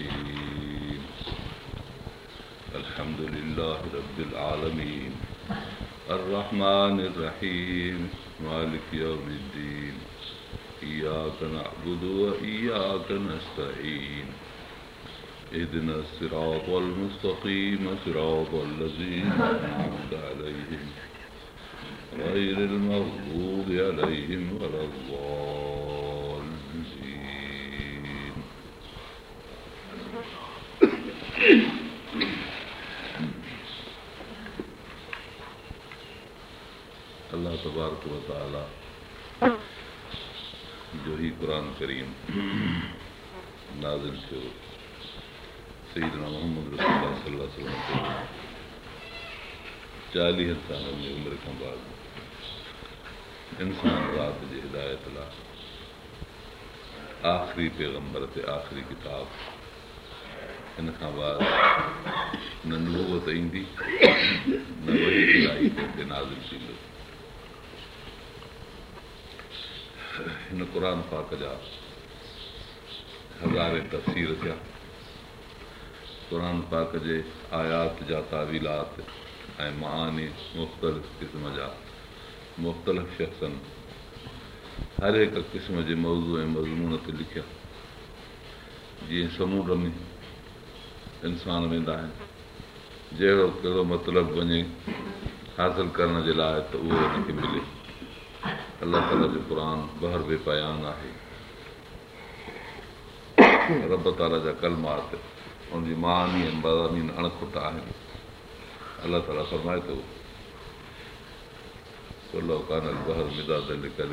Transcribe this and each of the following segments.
الرحيم الحمد لله رب العالمين الرحمن الرحيم مالك يوم الدين إياك نعبد وإياك نستعين إذن الصراط المستقيم صراط الذين أنعمت عليهم غير المغضوب عليهم ولا الضالين किताब ईंदी हिन क़ुर पाक जा हज़ारे तफ़सीर थिया क़ुर पाक जे आयात जा तावीलात ऐं महानी मुख़्तलिफ़ क़िस्म जा मुख़्तलिफ़ शख़्सनि हर हिकु क़िस्म जे मौज़ू ऐं मज़मून ते लिखिया जीअं समुंड में इंसान वेंदा आहिनि जहिड़ो कहिड़ो मतिलबु वञे हासिलु करण जे लाइ त उहो हिनखे मिले अलाह ताला जो क़ुर बहर बेपयानु आहे रब ताला जा कलमात हुनजी मां आम्बानी अणपुटा आहिनि अलाह ताला फरमाए थो लव काना द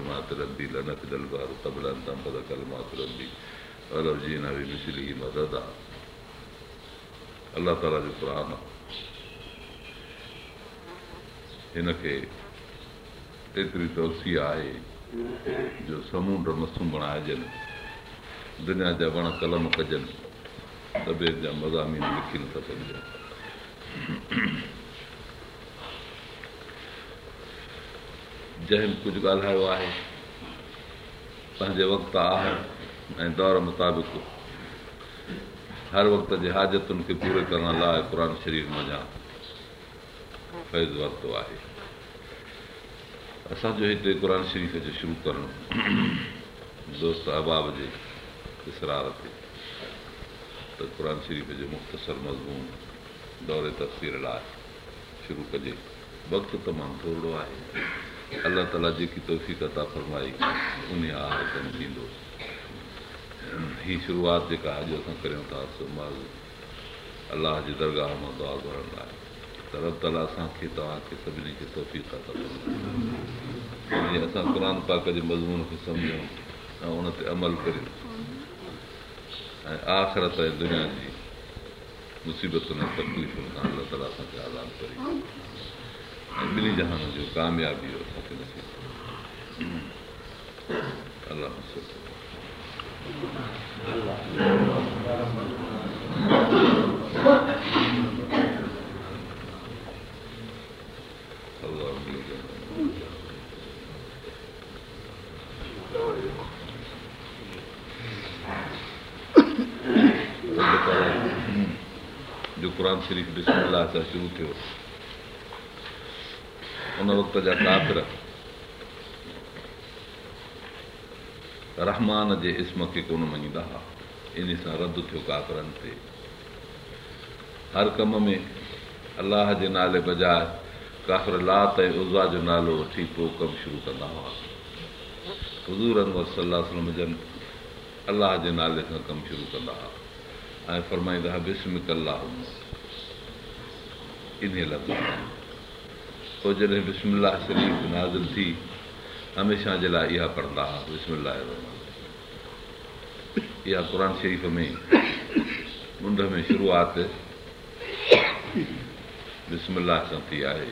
मां तिरंदी धल बहर तबलन तब कल मां तिरंदी अल जी بھی जी मिसली मदद اللہ تعالی ताला قران पुरान आहे हिनखे एतिरी तुलसी आहे जो समुंड मसुम बणाइजनि दुनिया जा वण कलम कजनि तबियत जा मज़ामीन लिखी नथा मज़ा जंहिं कुझु ॻाल्हायो आहे पंहिंजे वक़्त आहे ऐं दौर मुताबिक़ हर वक़्त जे हाज़तुनि खे पूरे करण लाइ क़ुर शरीफ़ मञा फैज़ वरितो आहे असांजो हिते क़ुर शरीफ़ जो शुरू करणु दोस्त अहबाब जे इसरार ते त क़ुर शरीफ़ जो मुख़्तसर मज़मून दौरे तफ़सीर लाइ शुरू कजे वक़्तु तमामु थोरो आहे अलाह ताला जेकी तौफ़ीक़ फरमाई उन आहार कमु थींदो हीअ शुरूआति जेका अॼु असां करियूं था माज़ अलाह जे दरगाह मां दुआ घुरण लाइ त रब ताला असांखे तव्हांखे सभिनी खे असां क़ुर पाक जे मज़मून खे सम्झूं ऐं उन ते अमल करियूं ऐं आख़िरत ऐं दुनिया जी मुसीबतुनि ऐं तकलीफ़ुनि सां अलाह ताला जहाननि जो कामयाबी जो क़ुर शरीफ़ बिस्म अल्लाह सां शुरू थियो उन वक़्त जा काफ़िर रहमान जे इस्म खे कोन मञींदा हुआ इन सां रद्द थियो काफ़िरनि ते हर कम में अलाह जे नाले बजाए काफ़िर लात ऐं उज़ा जो नालो वठी पोइ कमु शुरू कंदा हुआ हज़ूरनि जन अलाह जे नाले खां कमु शुरू कंदा हुआ ऐं फ़रमाईंदा हुआ बिस्म अलाह इन पोइ जॾहिं बिस्मिल्ला शरीफ़ नाज़ थी हमेशह जे लाइ इहा पढ़ंदा हुआ बिस्मिल्ला इहा क़ुर शरीफ़ में मुंड में शुरूआत बिस्मिल्ला सां थी आहे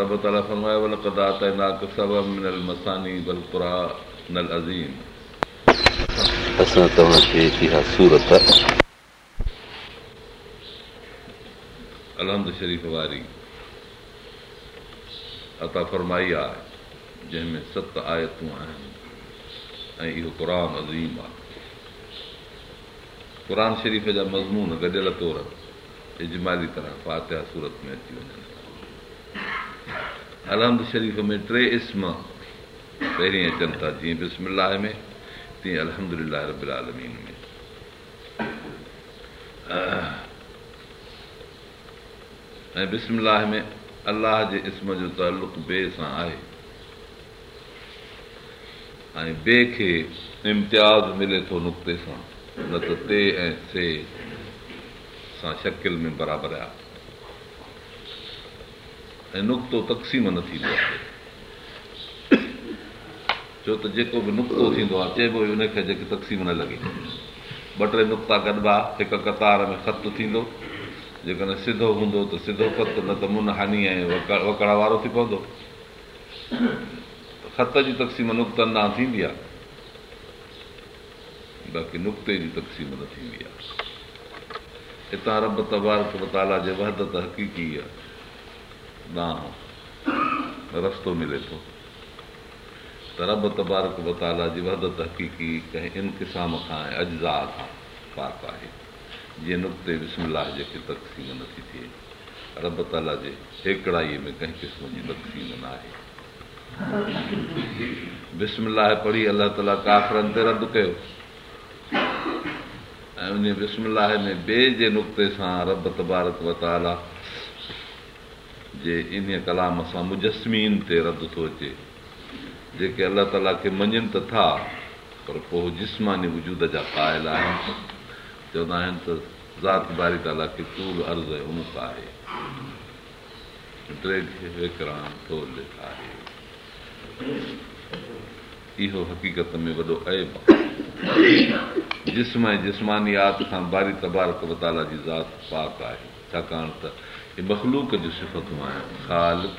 रब ताला फरमायो फरमायोबल कंदा तम मसानी बलकुरा नल अज़ीम असां तव्हांखे इहा सूरत शरीफ़ वारी अता फरमाई आहे जंहिंमें सत आयतूं आहिनि ऐं इहो क़ुर अज़ीम आहे क़ुर शरीफ़ जा मज़मून गॾियल तौर इजमाली तरह फातिहा सूरत में अची वञनि अहमद शरीफ़ में टे इस्म पहिरीं अचनि था जीअं बिस्म्ला में ऐं अलाह जे इस्म जो بے ॿिए सां आहे इम्तियाज़ मिले थो नुक़्ते सां न ते ऐं से सां शकिल में बराबरि आहे ऐं नुक़्तो तक़सीम न थींदो आहे छो त जेको बि नुक़्तो थींदो आहे चए जेके तकसीम न लॻे ॿ टे नुक़्ता गॾबा हिकु कतार में ख़त थींदो जेकॾहिं वकड़ा वारो थी पवंदो ख़त जी तक़सीम नुक़्तनि थींदी आहे बाक़ी नुक़्ते जी तक़सीम न थींदी आहे हितां मिले थो रब तबारक बताला जी वहदत हक़ीक़ी कंहिं इंतिसाम खां ऐं अजा खां पाक आहे जीअं नुक़्ते बिस्मलाहे जेके तकसीम नथी थिए रब ताला जे हेकड़ाईअ में कंहिं किस्म जी तक़सीम न आहे बिस्मलाहे पढ़ी अलाह ताला काफ़रनि ते रदि कयो ऐं उन में ॿिए जे नुक़्ते सां रब तबारक वताला जे इन कलाम सां मुजस्मीन ते रद्द थो अचे जेके अलाह ताला खे मञनि त था पर पोइ जिस्मानी वजूद जा पायल आहिनि चवंदा आहिनि त इहो हक़ीक़त में वॾो अहिब आहे जिस्म जिस्मानी आति खां बारी तबारक अल जी ज़ात पाक आहे छाकाणि त मख़लूक जूं सिफ़तूं आहिनि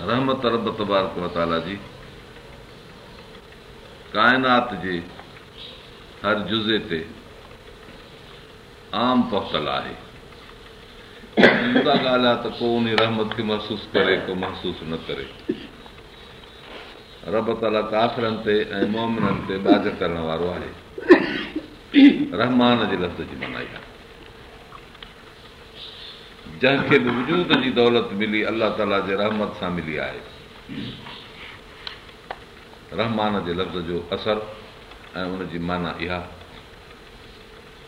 रहमत रब तबारक रबत जी काइनात जे हर जुज़े ते आम पहुतल आहे ॻाल्हि आहे त को उन रहमत खे महसूसु करे को महसूसु न करे रब ताला काफ़िरनि ते ऐं मोमिननि ते नाज करण वारो आहे रहमान जे लफ़्ज़ जी मनाई आहे जंहिंखे बि वजूद जी दौलत मिली अलाह ताला जे रहमत सां मिली आहे रहमान जे लफ़्ज़ जो असर ऐं उनजी माना इहा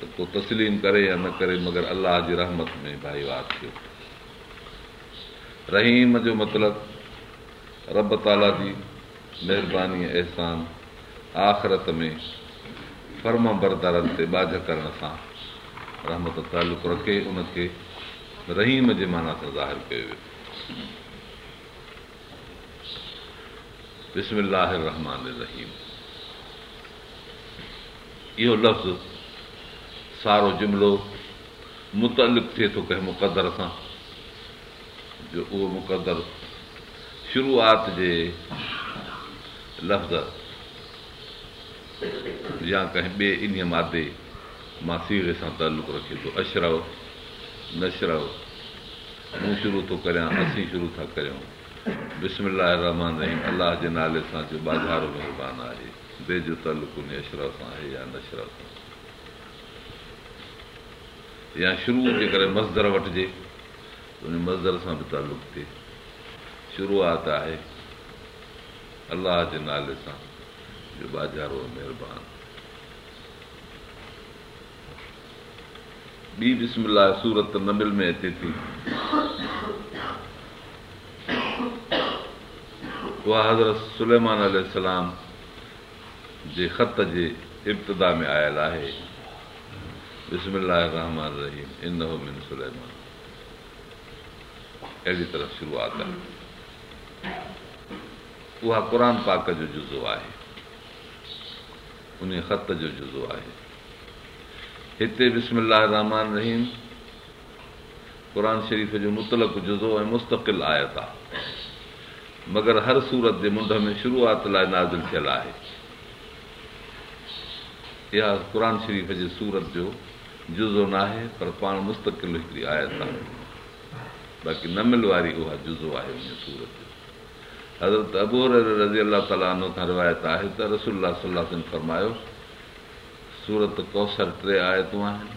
त तूं तस्लीम करे या न करे मगर अलाह जी रहमत में भाई वाद थियो रहीम जो मतिलबु रब ताला जी महिरबानी अहसान आख़िरत में फर्म बरदारनि ते बाझ करण सां रहमत तालुक़ु रखे उनखे रहीम जे माना सां ज़ाहिर कयो वियो बिस्म रहमान रहीम इहो लफ़्ज़ सारो जुमिलो मुतलिक़ थिए थो कंहिं मुक़दर सां जो उहो मुक़दर शुरूआत जे लफ़्ज़ या कंहिं ॿिए इन मादे मां सीरे सां तालुक़ु रखे थो अशरव नशरव मूं शुरू थो करियां असीं शुरू था करियूं बिस्म रहमान रहीम अलाह जे नाले सां जो बाज़ारो महिरबानी आहे दे जो तालुक़ु उन अशरफ़ आहे या नशरफ़ या शुरू जे करे मज़दर वठिजे उन मज़दर सां बि तालुक़ु थिए शुरूआत आहे अलाह जे नाले सां जो बाज़ारो महिरबानी ॿी लाइ सूरत नबिल में अचे थी उहा हज़रत सुलमान जे ख़त जे इब्तिदा में आयल आहे रहमान रहीमान अहिड़ी तरह शुरूआत आहे उहा क़ुर पाक जो जुज़ो आहे उन ख़त जो जुज़ो आहे हिते बिस्म रहमान रहीम क़ुर शरीफ़ जो मुतलक जुज़ो ऐं मुस्तक़िल आयत आहे मगर हर सूरत जे मुंड में शुरूआत लाइ नाज़िल थियलु आहे इहा क़ुर शरीफ़ जे सूरत जो जुज़ो न आहे पर पाण मुस्तक़िल हिकिड़ी आयत आहे बाक़ी नमिल वारी उहा जुज़ो आहे हुन सूरत जो हज़रत अबूर रज़ी अलाह खां रिवायत आहे त रसोल्ला सलाह फरमायो सूरत कौसर टे आयतूं आहिनि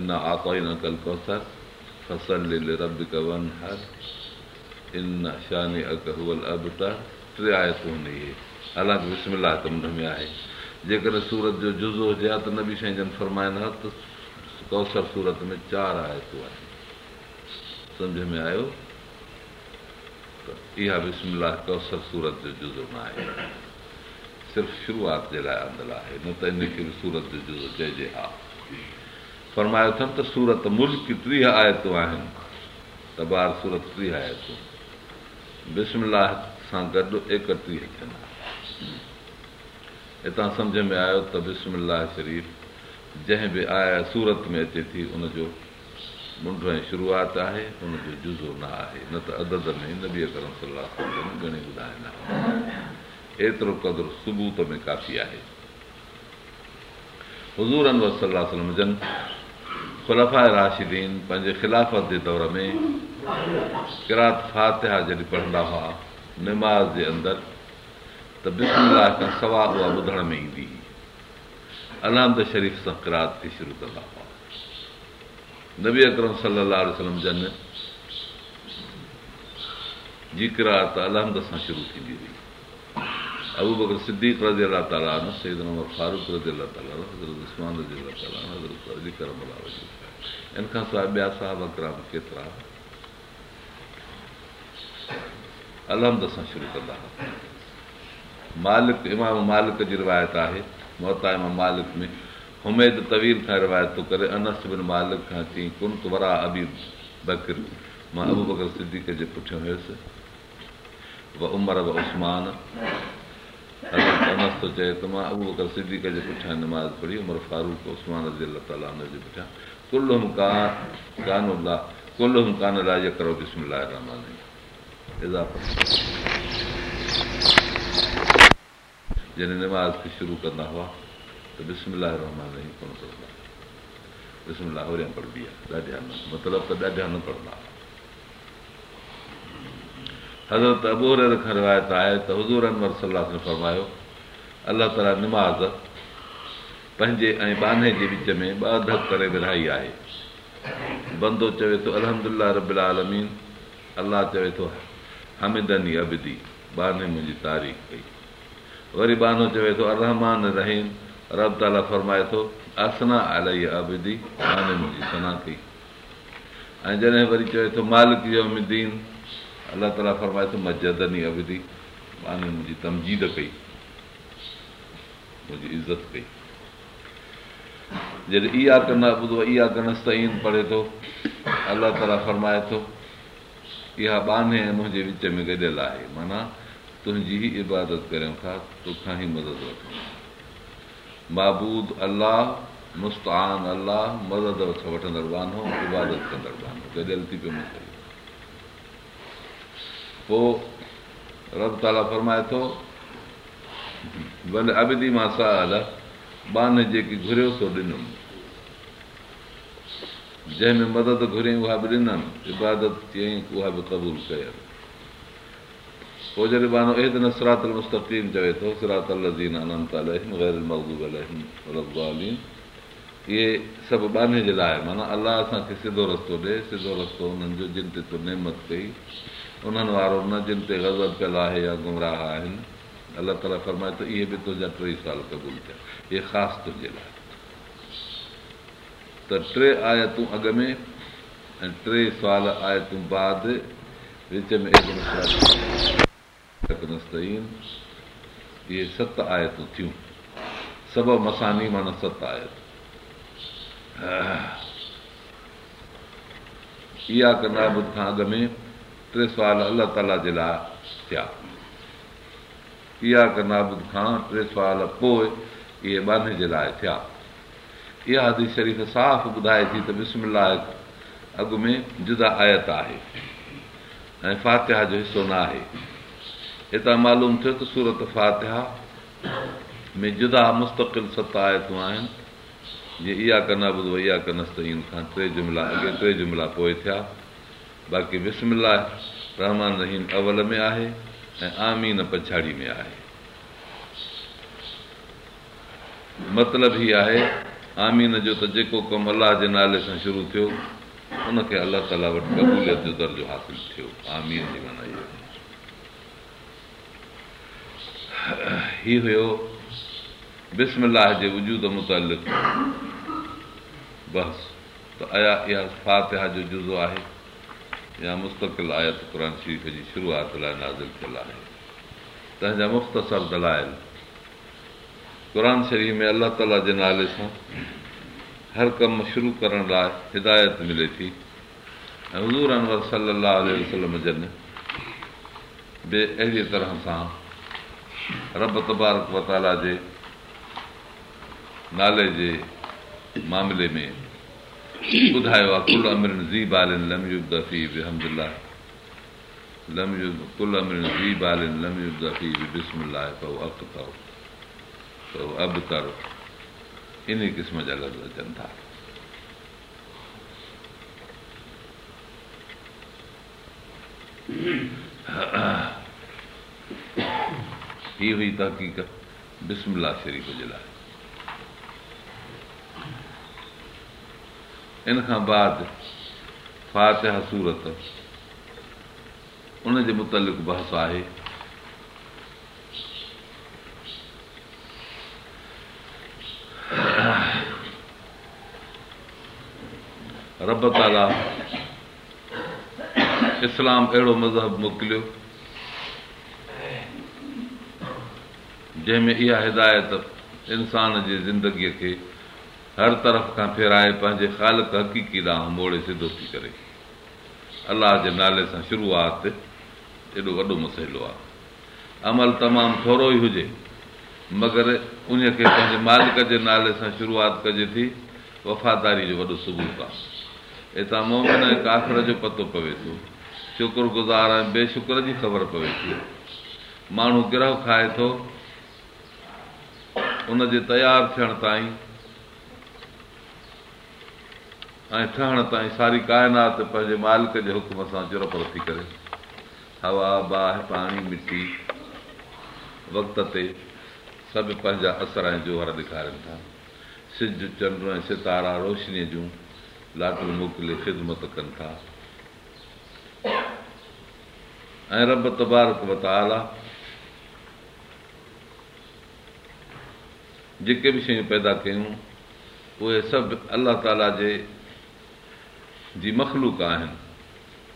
इन आकाई नौसर अबुट टे आयतूं इहे हालांकि आहे जेकॾहिं सूरत जो जुज़ो हुजे हा त न बि शइ जन फर्माइनि हौसर सूरत में चार आयतूं आहिनि सम्झ में आयो त इहा बिस्मिला कौसर सूरत जो जुज़ो न आहे सिर्फ़ु शुरूआत जे लाइ आमल आहे न त इनखे सूरत जो चइजे हा फरमायो अथनि त सूरत मुल्क टीह आयतूं आहिनि त ॿार सूरत टीह आयतूं सां गॾु एकटीह थियनि हितां सम्झ में आयो त बिस्मिल्लाह शरीफ़ जंहिं बि आया सूरत में अचे थी उनजो मुंड ऐं शुरूआति आहे उनजो जुज़ो न आहे न त अदद में नबी सलाह ॿुधाईंदा एतिरो क़दुरु सबूत में काफ़ी आहे हज़ूर अनवर सलाह जन ख़ुलफ़ा राशिदीन पंहिंजे ख़िलाफ़त जे दौर में किरात फातिहा जॾहिं पढ़ंदा हुआ निमाज़ जे अंदरि त खां सवा उहा ॿुधण में ईंदी हुई अलहमद शरीफ़ सां किरात खे शुरू कंदा हुआ नबी अकरम सलाहु वसलम जन जी किरात अलहम सां शुरू थींदी हुई अबूब बकर सिद्दी रज़ा सईदम अल मालिक जी रिवायत आहे मोहता इमा मालिक में हुमेद तवील खां रिवायत थो करे मां अबूब बकर सिद्धीक जे पुठियां हुयुसि عثمان अगरि चए त मां उहो अगरि सिधी जे पुठियां नमाज़ पढ़ी उमिरि फारूक अला ताला जे पुठियां कुल मु जॾहिं नमाज़ खे शुरू कंदा हुआ त लाइ रहमान कोन पढ़ंदा पढ़बी आहे ॾाढा न मतिलबु त ॾाढा न पढ़ंदा हुआ हज़रत अबूर खां रिवायत आहे त हज़ूर अनवर सलाह में फरमायो अलाह ताला निमाज़ पंहिंजे ऐं बाने जे विच में ॿ अधक करे विराई आहे बंदो चवे थो अलहमल रबिलालमीन अलाह चवे थो हमिदनी अबुदी बाने मुंहिंजी तारीफ़ कई वरी बानो चवे थो अलहमान रहीम रब ताला फ़रमाए थो असना अलाई अबु बाने मुंहिंजी सना कई ऐं जॾहिं वरी चवे थो मालिक जो मिदीन अलाह ताला फरमाए थो मां जदनी अबधी माने मुंहिंजी तमजीद कई मुंहिंजी इज़त कई जॾहिं इहा कन ॿुधो इहा कणस त ईअं पढ़े थो अलाह ताला फरमाए थो इहा बाने मुंहिंजे विच में गॾियल आहे माना तुंहिंजी ई इबादत करियूं था तोखां ई मदद वठूं महबूद अलाह मुस्तान अलाह मदद वठंदड़ बानो इबादत कंदड़ बानो गॾियल थी पियो मूंखे पो रब ताला फरमाए थो भले अबिदी मां साल बाने जेकी घुरियो सो ॾिनम जंहिं में मदद घुरी उहा बि ॾिनमि इबादत कयईं बि क़बूल कयनि पोइ जॾहिं बहानो न सरातीम चवे थो सिरात अल महबूब अल बाने जे लाइ माना अलाह असांखे सिधो रस्तो ॾे सिधो रस्तो हुननि जो जिन ते तूं नेमत कई उन्हनि वारो न जिन ते गज़ब कयल आहे या गुमराह आहिनि अलाह ताला फरमाए त इहे बि तुंहिंजा टे साल क़बूल थिया इहे ख़ासि तुंहिंजे लाइ त टे आयतूं अॻ में ऐं टे साल आयतूं बाद विच में इहे सत आयतूं थियूं सभु मसानी माना सत आयत इहा कंदा ॿुध खां अॻ में टे सुवाल अलाह ताला जे लाइ थिया इहा कनाबुद खां टे सुवाल पोइ इहे बाने जे लाइ थिया इहा अदीश शरीफ़ साफ़ु ॿुधाए थी त बिमिलाए अॻु में जुदा आयत आहे ऐं फातिहा जो हिसो न आहे हितां मालूम थियो त सूरत फातिहा में जुदा मुस्तक़िल सत आयतूं आहिनि जीअं इहा कनाबुद इहा कनस्त ईंदा टे जुमिला टे जुमिला पोइ थिया बाक़ी अलाह रहमान रहीम अवल में आहे ऐं आमीन पछाड़ी में आहे मतिलबु ई आहे आमीन जो त जेको कमु अलाह जे नाले सां शुरू थियो उनखे अलाह ताला वटि क़बूलियत जो दर्जो थियो हीउ हुयो बि वजूद मुताल फातिहा जो जुज़ो आहे या मुस्तक़िल आयत क़ुर शरीफ़ जी शुरूआति लाइ नाज़ु थियलु आहे तंहिंजा मुख़्तसर दलायल क़रान शरीफ़ में अलाह ताला जे नाले सां हर कमु शुरू करण लाइ हिदायत मिले थी ऐं हज़ूर सलाहु आल वसलम जन बि अहिड़े तरह सां रब तबारक वताला जे नाले जे मामले में ॿुधायो आहे इन क़िस्म जा गज़ अचनि था ही हुई بسم शरीफ़ जे लाइ इन खां बाद फातिह सूरत उनजे मुतालिक़ बहस आहे रब ताला इस्लाम अहिड़ो मज़हब मोकिलियो जंहिंमें इहा हिदायत इंसान जी ज़िंदगीअ खे हर तरफ़ खां फेराए पंहिंजे ख़ालक हक़ीक़ी ॾांहुं मोड़े सिधो थी करे अलाह जे नाले सां शुरूआत एॾो वॾो मसइलो आहे अमल तमामु थोरो ई हुजे मगर उन खे पंहिंजे मालिक जे नाले सां शुरूआत कजे थी वफ़ादारी जो वॾो सबूत आहे हितां मोमिन ऐं काखर जो पतो पवे थो शुक्रगुज़ार ऐं बेशुक्र जी ख़बर पवे थी माण्हू ग्रह खाए थो उनजे तयारु थियण ताईं ऐं ठहण ताईं सारी काइनात पंहिंजे मालिक जे हुकुम सां चुड़प रखी करे हवा बाह पाणी मिटी वक़्त ते सभु पंहिंजा असर ऐं जोहर ॾेखारनि था सिज चंड ऐं सितारा रोशनीअ जूं लाटियूं मोकिले ख़िदमत कनि था ऐं रब तबारक वताल आहे जेके बि शयूं पैदा कयूं उहे सभु अलाह ताला जे जी मख़लूक आहिनि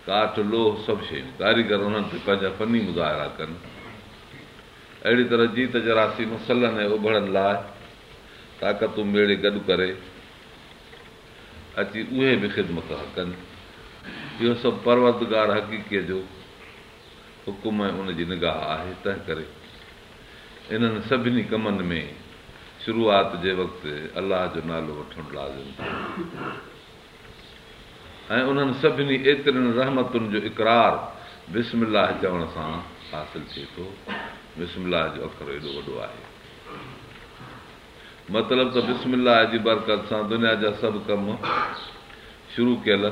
काठ लोह सभु शयूं कारीगर उन्हनि ते पंहिंजा फ़नी मुज़ाहिरा कनि अहिड़ी तरह जीत जरासी मसलनि ऐं उभरण लाइ ताक़तूं मेड़े गॾु करे अची उहे बि ख़िदमत कनि इहो सभु परवतगार हक़ीकीअ जो हुकुम ऐं उनजी निगाह आहे तंहिं करे इन्हनि सभिनी कमनि में शुरूआति जे वक़्तु अलाह जो नालो वठणु लाज़िम ऐं उन्हनि सभिनी एतिरनि रहमतुनि जो इक़रार बिस्मिल्लाह चवण सां हासिलु थिए थो बिस्मिल्लाह जो अखर एॾो वॾो आहे मतिलब त बिस्मिल्लाह जी बरक़त सां दुनिया जा सभु कम शुरू कयल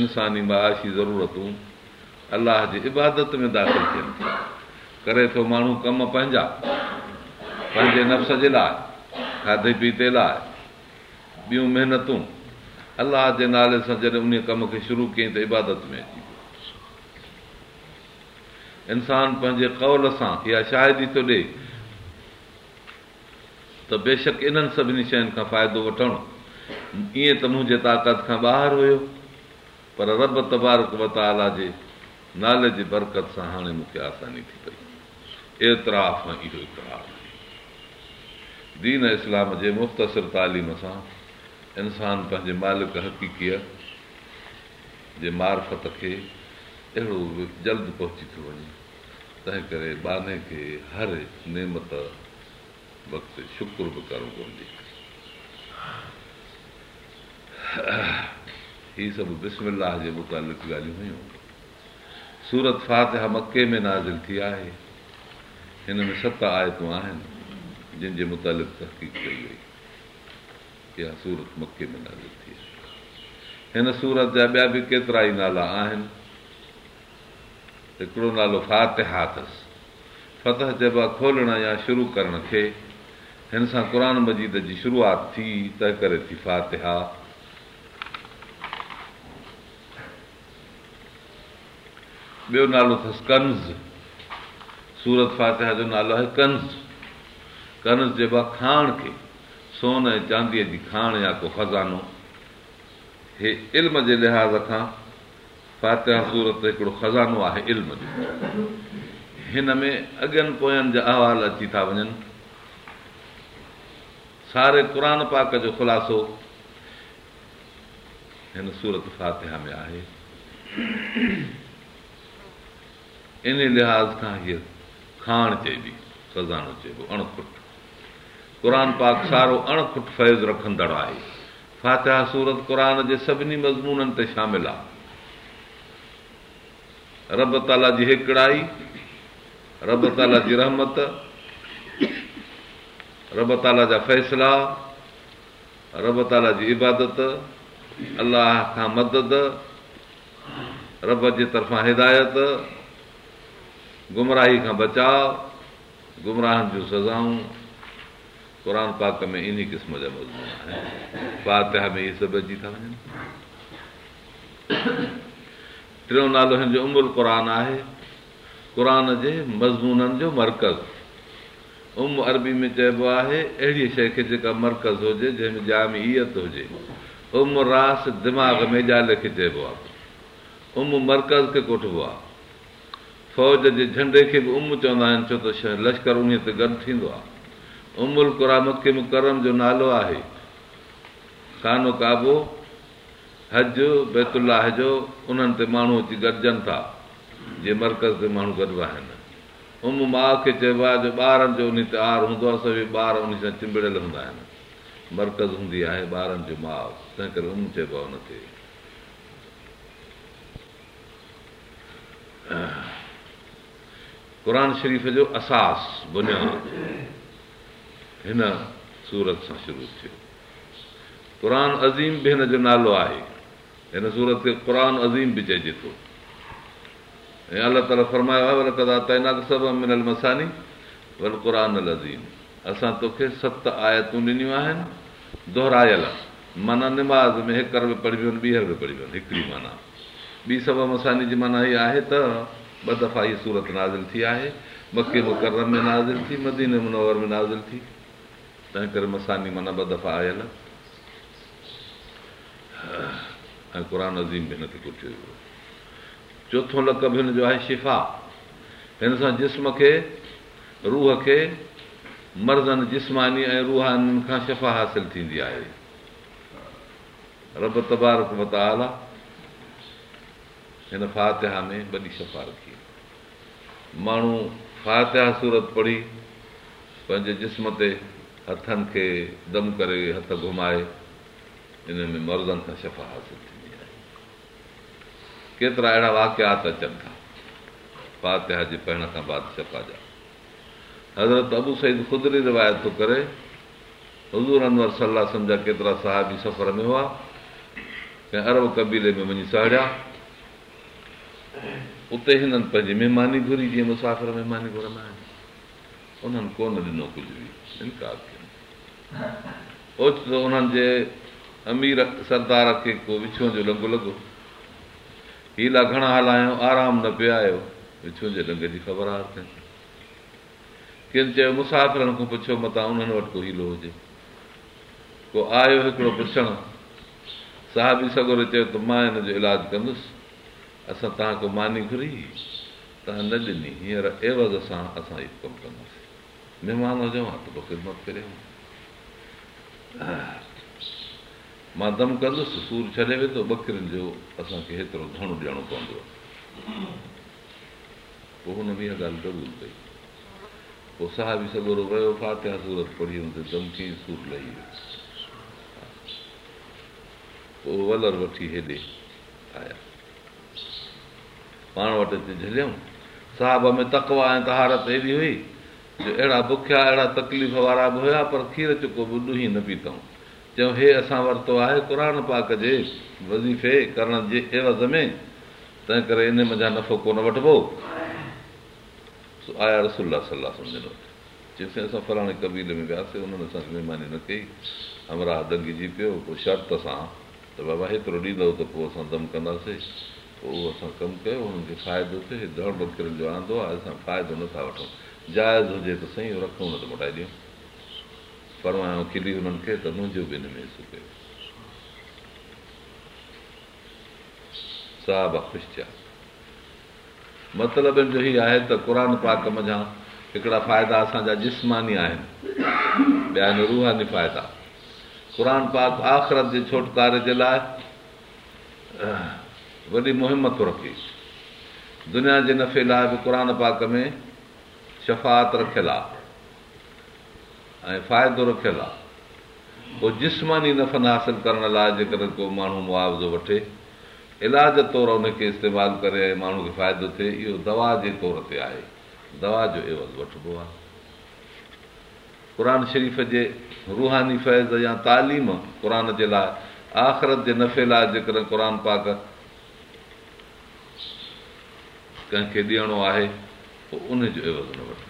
इंसानी मुआशी ज़रूरतूं अलाह जी इबादत में दाख़िल थियनि करे थो माण्हू कम पंहिंजा पंहिंजे नफ़्स जे लाइ खाधे पीते लाइ ॿियूं महिनतूं अलाह जे नाले सां जॾहिं उन कम खे शुरू कयईं त इबादत में इंसान पंहिंजे कौल सां या शायदि थो ॾिए त बेशक इन्हनि सभिनी शयुनि खां फ़ाइदो वठणु ईअं त मुंहिंजे ताक़त खां ॿाहिरि हुयो पर रब तबारक मताला जे नाले जी बरक़त सां हाणे मूंखे आसानी थी पई एतिरा इहो एतिरा दीन इस्लाम जे मुख़्तसिर तालीम सां इंसान पंहिंजे मालिक हक़ीक़ीअ जे मारफत खे अहिड़ो जल्द पहुची थो वञे तंहिं करे बाने खे हर नेमत वक़्तु शुक्र बि करणु घुरिजे हीअ सभु जे मुतालिक़ ॻाल्हियूं हुयूं सूरत फातिह मके में नाज़िल थी आहे हिन में सत आयतूं आहिनि जंहिंजे मुतालिक़ तहक़ीक़ कई वई इहा सूरत मके में नाज़ थी हिन सूरत जा ॿिया बि केतिरा ई नाला आहिनि हिकिड़ो नालो फ़ातिहा अथसि फ़तह चइबो आहे खोलण या शुरू करण खे हिन सां क़ुर मज़ीद जी शुरूआति थी तंहिं करे थी फ़ातिहा ॿियो नालो अथसि कंज़ सूरत फ़ातिहा जो नालो आहे कंज़ कंज़ चइबो आहे खाण खे सोन ऐं चांदीअ जी खाण या को ख़ज़ानो हे इल्म जे लिहाज़ खां फातिहा सूरत हिकिड़ो ख़ज़ानो आहे इल्म जो हिन में अॻियनि पोयनि जा अहवाल अची था वञनि सारे क़ुर पाक जो ख़ुलासो हिन सूरत फातिहा में आहे इन लिहाज़ खां हीअ खाण चइबी खज़ानो चइबो अणपुट क़ुर पाक सारो अण अणखुट फैज़ रखंदड़ आहे फातिहा सूरत क़ुर जे सभिनी मज़मूननि ते शामिल आहे रब ताला जी हिकड़ाई रब ताला जी रहमत रब ताला जा फ़ैसला रब ताला जी इबादत अलाह खां मदद रब जे तरफ़ां हिदायत गुमराही खां बचाव गुमराहनि जूं सज़ाऊं क़ुर पाक में में इन क़िस्म जा मज़मून आहिनि फातिह इहे सभु अची था वञनि टियों नालो हिन जो उमल क़ुरान आहे क़ुर जे मज़मूननि जो मर्कज़ उम अरबी में चइबो आहे अहिड़ी शइ खे जेका मर्कज़ हुजे जंहिंमें जाम हुजे उम रास दिमाग़ में जाल खे चइबो आहे उम मर्कज़ खे आहे फौज जे झंडे खे बि उम चवंदा आहिनि छो त लश्कर उन ते गॾु थींदो आहे उमुल उल क़ुर मुकरम जो नालो आहे ख़ानो काबो हज बैतुल जो उन्हनि ते माण्हू अची गॾिजनि था जे मर्कज़ ते माण्हू गॾु आहिनि उम माउ खे चइबो आहे जो ॿारनि जो उन ते आर हूंदो आहे सभई ॿार उन सां चिंबड़ियल हूंदा आहिनि मर्कज़ हूंदी आहे ॿारनि जो माउ तंहिं करे उम चइबो आहे उनखे क़रान शरीफ़ जो असास बुनियादु हिन सूरत सां शुरू थियो क़रानु अज़ीम बि हिन जो नालो आहे हिन सूरत खे क़ुर अज़ीम बि चइजे थो ऐं अल तरह फरमायो आहे क़ुर अलीम असां तोखे सत आयतूं ॾिनियूं आहिनि दोहिरायल माना निमाज़ में हिकु रुॻे ॿीहर बि पढ़ियो हिकिड़ी माना ॿी सभ मसानी जी माना हीअ आहे त ॿ दफ़ा हीअ सूरत नाज़ थी आहे बके मुक़रम में नाज़ थी मदीन मुनोहर में नाज़ थी तंहिं करे मसानी माना ॿ दफ़ा आयल ऐं क़ुर अज़ीम बि हिनखे कुझु चोथों लक़ब हिन जो आहे शिफ़ा हिन सां जिस्म खे रूह खे मर्दनि जिस्मानी ऐं रूहानी खां शिफ़ा हासिलु थींदी आहे रब तबारक मताल आहे हिन फातिहा में वॾी शफ़ा रखी माण्हू फातिहा सूरत पढ़ी पंहिंजे जिस्म ते हथनि खे दम करे हथ घुमाए हिन में मर्दनि खां शफ़ा हासिलु थींदी आहे केतिरा अहिड़ा वाकिआ अचनि था फातिहा जे पहिरण खां बाद शफ़ा जा हज़रत अबू सईद ख़ुदरी रिवायत थो करे हज़ूर अनवर सलाह सम्झा केतिरा सहागी सफ़र में हुआ कंहिं अरब कबीले में वञी सहड़िया उते हिननि पंहिंजी महिमान घुरी जीअं मुसाफ़िर महिमान घुरंदा आहिनि उन्हनि कोन ॾिनो कुझु बि इनकाल ओचितो उन्हनि जे अमीर सरदार खे को विछो जो लंग लॻो हीला घणा हलायो आराम न पियो आयो विछो जे लंग जी ख़बर आहे कंहिं चयो मुसाफ़िरनि खां पुछियो मता उन्हनि वटि को हीलो हुजे को आयो हिकिड़ो पुछणु साहबी सगोरे चयो त मां हिन जो इलाजु कंदुसि असां तव्हां को मानी घुरी तव्हां न ॾिनी हींअर एवज़ सां असां इहो कमु कंदासीं महिमान हुजऊं हा त पोइ ख़िदमत करियूं मां दम कंदुसि सूर छॾे वेंदो ॿकिरियुनि जो असांखे हेतिरो घणो ॾियणो पवंदो कई पोइ पोइ वलर वठी हेॾे आया पाण वटि हिते झलियऊं साहब में तकवा ऐं तहारत हेॾी हुई जो अहिड़ा बुखिया अहिड़ा तकलीफ़ वारा बि हुया पर खीर चुको बि ॾुही न पीतऊं चयो हे असां वरितो आहे क़ुर पाक जे वज़ीफ़े करण जे एवज़ में तंहिं करे इन मज़ा नफ़ो कोन वठिबो आया रसोल्ला सलाह सम्झंदो चयोसीं असां फलाणे कबीले में वियासीं उन्हनि असांखे महिमानी न कई हमराह दंगिजी पियो पोइ शर्त सां त बाबा हेतिरो ॾींदो त पोइ असां दम कंदासीं पोइ उहो असां कमु कयो हुननि खे फ़ाइदो थिए आहे असां फ़ाइदो नथा वठूं जाइज़ हुजे त सही रखूं न त मोटाए ॾियूं परवां किली हुननि खे त मुंहिंजो बि हिन में हिसो कयो बा ख़ुशि थिया मतिलबु ई आहे त क़ुर पाक मा हिकिड़ा फ़ाइदा असांजा जिस्मानी आहिनि ॿिया आहिनि रूहानी फ़ाइदा क़ुर पाक आख़िरत जे छोटकारे जे लाइ वॾी थो रखे दुनिया जे नफ़े लाइ बि क़ुर पाक में शफ़ात रखियलु आहे ऐं फ़ाइदो रखियलु आहे पोइ जिस्मानी नफ़न हासिलु करण लाइ जेकॾहिं को माण्हू मुआवज़ो वठे इलाज तौरु हुन खे इस्तेमालु करे ऐं माण्हू खे फ़ाइदो थिए इहो दवा जे तौर ते आहे दवा जो एवज़ वठिबो आहे क़ुर शरीफ़ जे रुहानी फैज़ या तालीम क़ुर जे लाइ आख़िरत जे नफ़े लाइ जेकर क़ुर पाक कंहिंखे ॾियणो आहे पोइ उनजो एवज़ न वठो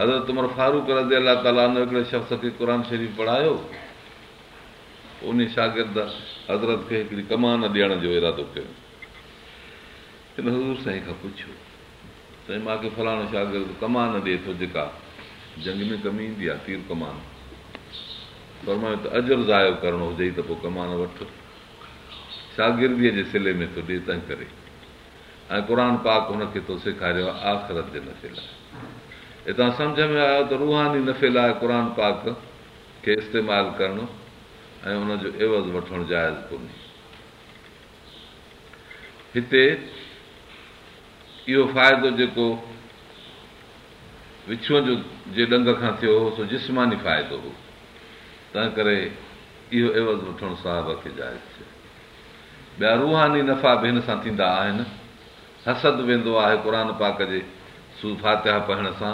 हज़रत उमर फारूक रज़ी अला ताला हिकिड़े शख़्स खे क़ुर शरीफ़ पढ़ायो उन शागिर्द हज़रत खे हिकिड़ी कमान ॾियण जो इरादो कयो हिन हज़ूर साईं साईं खां पुछियो मूंखे फलाणो शागिर्द कमान ॾिए थो जेका जंग में कमी ईंदी आहे तीर कमान पर अजर ज़ायो करिणो हुजे त पोइ कमान वठ शागिर्दीअ जे सिले में थो ॾिए तंहिं करे ऐं क़ुर पाक हुनखे थो सेखारियो आहे आख़िरत जे नफ़े लाइ हितां सम्झ में आयो त रूहानी नफ़े लाइ क़ुर पाक खे इस्तेमालु करणु ऐं हुन एवज़ वठणु जाइज़ कोन्हे हिते इहो फ़ाइदो जेको विछूअ जो जे ॾंग खां थियो हो सो जिस्मानी फ़ाइदो हो तंहिं करे इहो एवज़ वठणु साहिब खे जाइज़ ॿिया रूहानी नफ़ा बि हिन सां थींदा आहिनि हसद वेंदो आहे क़ुर पाक जे सूफ़ातिह पढ़ण सां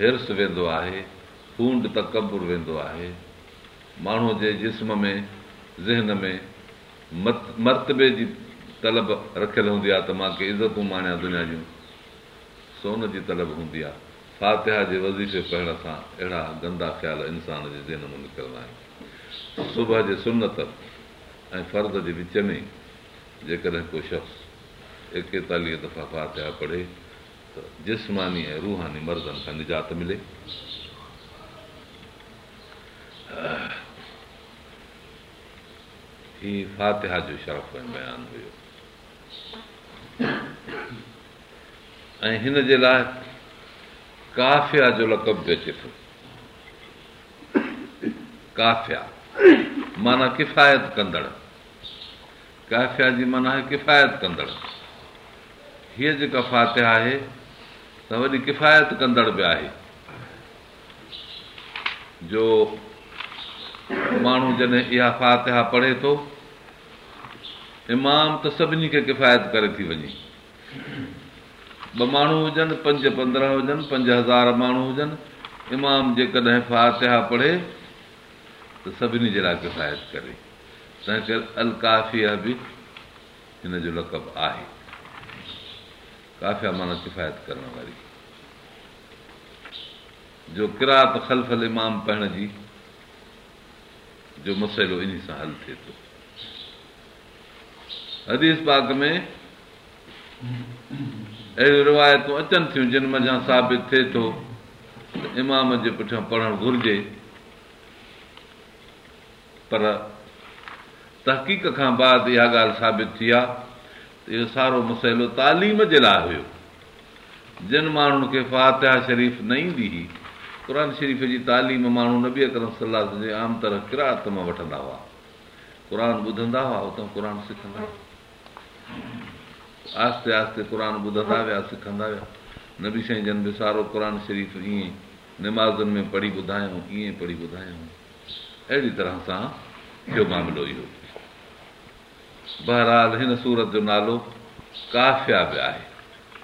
हिर्स वेंदो आहे हूंड तकबुरु वेंदो आहे माण्हू जे जिस्म में ज़हन में मत मरतबे जी तलब रखियलु हूंदी आहे त मां कंहिं इज़तूं माणियां दुनिया जूं सोन जी तलब हूंदी आहे फातिहा जे वज़ीफ़े पढ़ण सां अहिड़ा गंदा ख़्याल इंसान जे ज़हन मां निकिरंदा आहिनि सुबुह जे सुनत ऐं फ़र्द जे विच में जेकॾहिं को शख्स एकेतालीह दफ़ा फातिह पढ़े त जिस्मानी ऐं रूहानी मर्दनि खां निजात मिले ही फातिहा जो ऐं बयानु हुयो ऐं हिन जे लाइ काफ़िया जो लकब बि अचे थो काफ़िया माना किफ़ायत कंदड़ काफ़िया जी माना किफ़ायत कंदड़ हीअ जेका کا आहे त वॾी किफ़ायत कंदड़ बि आहे जो माण्हू जॾहिं इहा फ़ातिह पढ़े थो इमाम त सभिनी खे किफ़ायत करे थी वञे ॿ माण्हू हुजनि पंज पंद्रहं हुजनि पंज हज़ार माण्हू हुजनि इमाम जेकॾहिं फ़ातिहा पढ़े त सभिनी जे लाइ किफ़ायत करे तंहिं करे अलकाफ़िया बि हिन जो आहे काफ़िया माना किफ़ायत करण वारी जो किरात ख़लफल इमाम पढ़ण जी जो मसइलो इन सां हल थिए थो हदीस हदीसबाग में अहिड़ियूं रिवायतूं अचनि थियूं जिन मज़ा साबित थिए थो त इमाम जे पुठियां पढ़णु घुरिजे पर तहक़ीक़ खां बाद इहा ॻाल्हि साबित थी आहे इहो सारो मसइलो तालीम जे लाइ हुयो जिन माण्हुनि खे फातिहा शरीफ़ न ईंदी हुई क़ुर शरीफ़ जी तालीम माण्हू नबी अकरम सलाह जे आम तरह किरात मां वठंदा हुआ क़ुर ॿुधंदा हुआ उतां क़ुर सिखंदा हुआ आहिस्ते आहिस्ते क़ुर ॿुधंदा विया सिखंदा विया नबी साईं जन बि सारो क़ुर शरीफ़ ईअं नमाज़नि में पढ़ी ॿुधायूं ईअं पढ़ी ॿुधायूं अहिड़ी तरह सां इहो मामिलो इहो बहरहाल हिन सूरत जो नालो काफ़िया बि आहे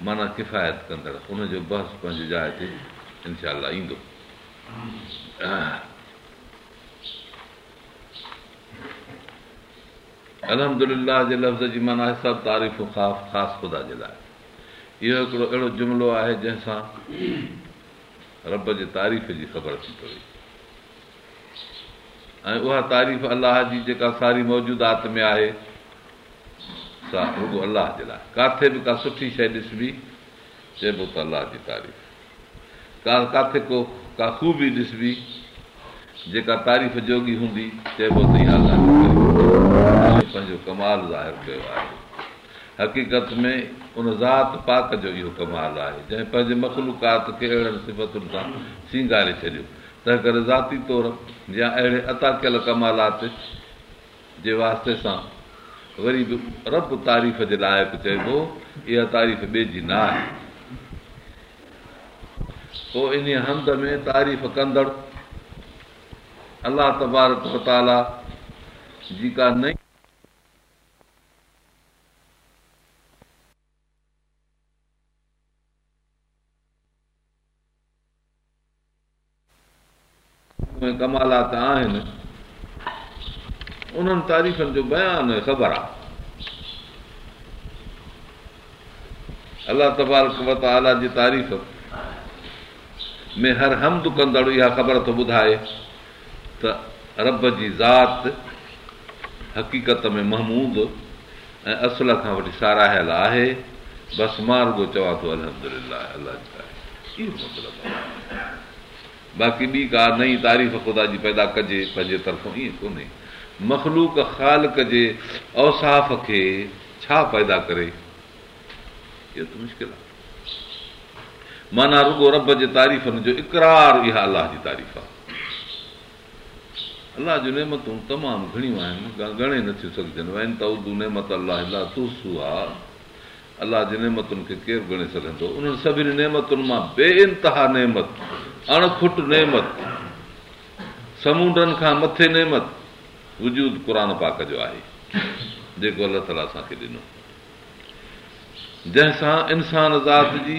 माना किफ़ायत कंदड़ हुनजो बहस पंहिंजी जाइ ते इनशा ईंदो अलदिला जे लफ़्ज़ जी माना सभु तारीफ़ ख़ासि ख़ासि ख़ुदा जे लाइ इहो हिकिड़ो अहिड़ो जुमिलो आहे जंहिंसां रब जे तारीफ़ जी ख़बर थी पवे ऐं उहा तारीफ़ अलाह जी जेका सारी मौजूदात में आहे सां रुगो अलाह जे लाइ किथे बि का सुठी शइ ॾिसबी चइबो त अलाह जी तारीफ़ का किथे को का ख़ूबी ॾिसबी जेका तारीफ़ जोगी हूंदी चइबो त पंहिंजो कमाल ज़ाहिर कयो आहे हक़ीक़त में उन ज़ात पाक जो इहो कमाल आहे जंहिं पंहिंजे मखलूकात खे अहिड़नि सिफ़तुनि सां सिंगारे छॾियो तंहिं करे ज़ाती तौर या अहिड़े अता कयल कमालात जे वास्ते सां वरी रब तारीफ़ जे लाइक़ु चए थो इहा तारीफ़ ॿिए जी न आहे पोइ इन हंध में तारीफ़ कंदड़ अलाह तबारताला नई कमालात आहिनि उन्हनि तारीफ़नि जो बयान ख़बर आहे अलाह तबालता अला जी तारीफ़ में हर हमद कंदड़ इहा ख़बर थो ॿुधाए त रब जी ज़ात हक़ीक़त में महमूद ऐं असुल खां वठी साराहियल आहे बसि मार्ग चवां थो अलहमद बाक़ी ॿी का नई तारीफ़ ख़ुदा जी पैदा कजे पंहिंजे तरफ़ो ईअं कोन्हे मखलूक ख़ालक जे अवसाफ़ खे छा पैदा करे इहो त मुश्किल आहे माना रुगो रब जे तारीफ़नि जो इकरार इहा अलाह जी तारीफ़ आहे अलाह जूं नेमतूं तमामु घणियूं आहिनि गणे नथियूं सघजनि त उर्दू नेमत अलाहू आहे अलाह जे नेमतुनि खे केरु ॻणे सघंदो उन्हनि सभिनी नेमतुनि मां बे इंतिहा नेमत अणखुट नेमत समुंडनि खां मथे नेमत वजूद वजूूद पाक जो आहे जेको अलाह ताला असांखे ॾिनो जंहिंसां इंसान ज़ात जी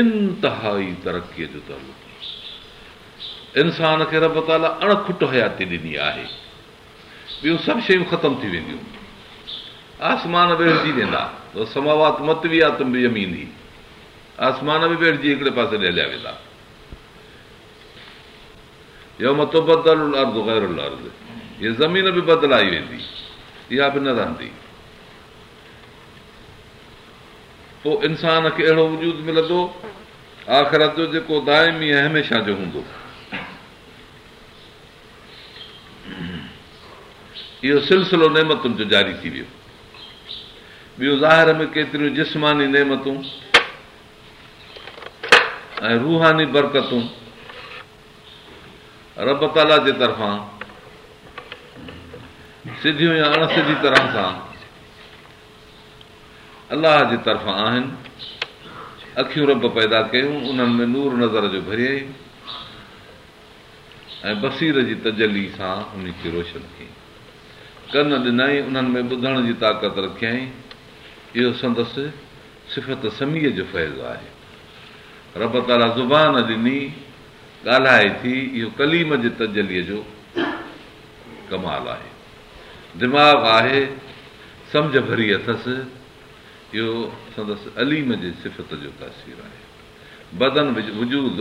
इंतिहाई तरक़ीअ जो इंसान खे रब ताला अणखुट हयाती ॾिनी आहे ॿियूं सभु शयूं ख़तम थी वेंदियूं आसमान वेठजी वेंदात मत बि आती ईंदी आसमान बि वेठजी हिकिड़े पासे ॾे हलिया वेंदा ज़मीन बि बदिलाई वेंदी इहा बि न रहंदी पोइ इंसान खे अहिड़ो वजूदु मिलंदो आख़िर जो जेको दाइमी हमेशह जो हूंदो इहो सिलसिलो नेमतुनि जो जारी थी वियो ॿियो ज़ाहिर में केतिरियूं जिस्मानी नेमतूं ऐं रूहानी बरकतूं रब ताला जे तरफ़ां सिधियूं या अणसिधी तरह सां अलाह जे तरफ़ां आहिनि अखियूं रब पैदा कयूं उन्हनि में नूर नज़र जो भरियई ऐं बसीर जी तजली सां उनखे रोशन कयईं कन ॾिनई उन्हनि में ॿुधण जी ताक़त रखियई इहो संदसि सिफ़त समीअ जो फैज़ आहे रब ताला ज़ुबान ॾिनी ॻाल्हाए थी इहो कलीम जे तजलीअ जो कमाल आहे दिमाग़ आहे सम्झ भरी अथसि इहो संदसि अलीम जे सिफ़त जो तासीर आहे बदन वजूद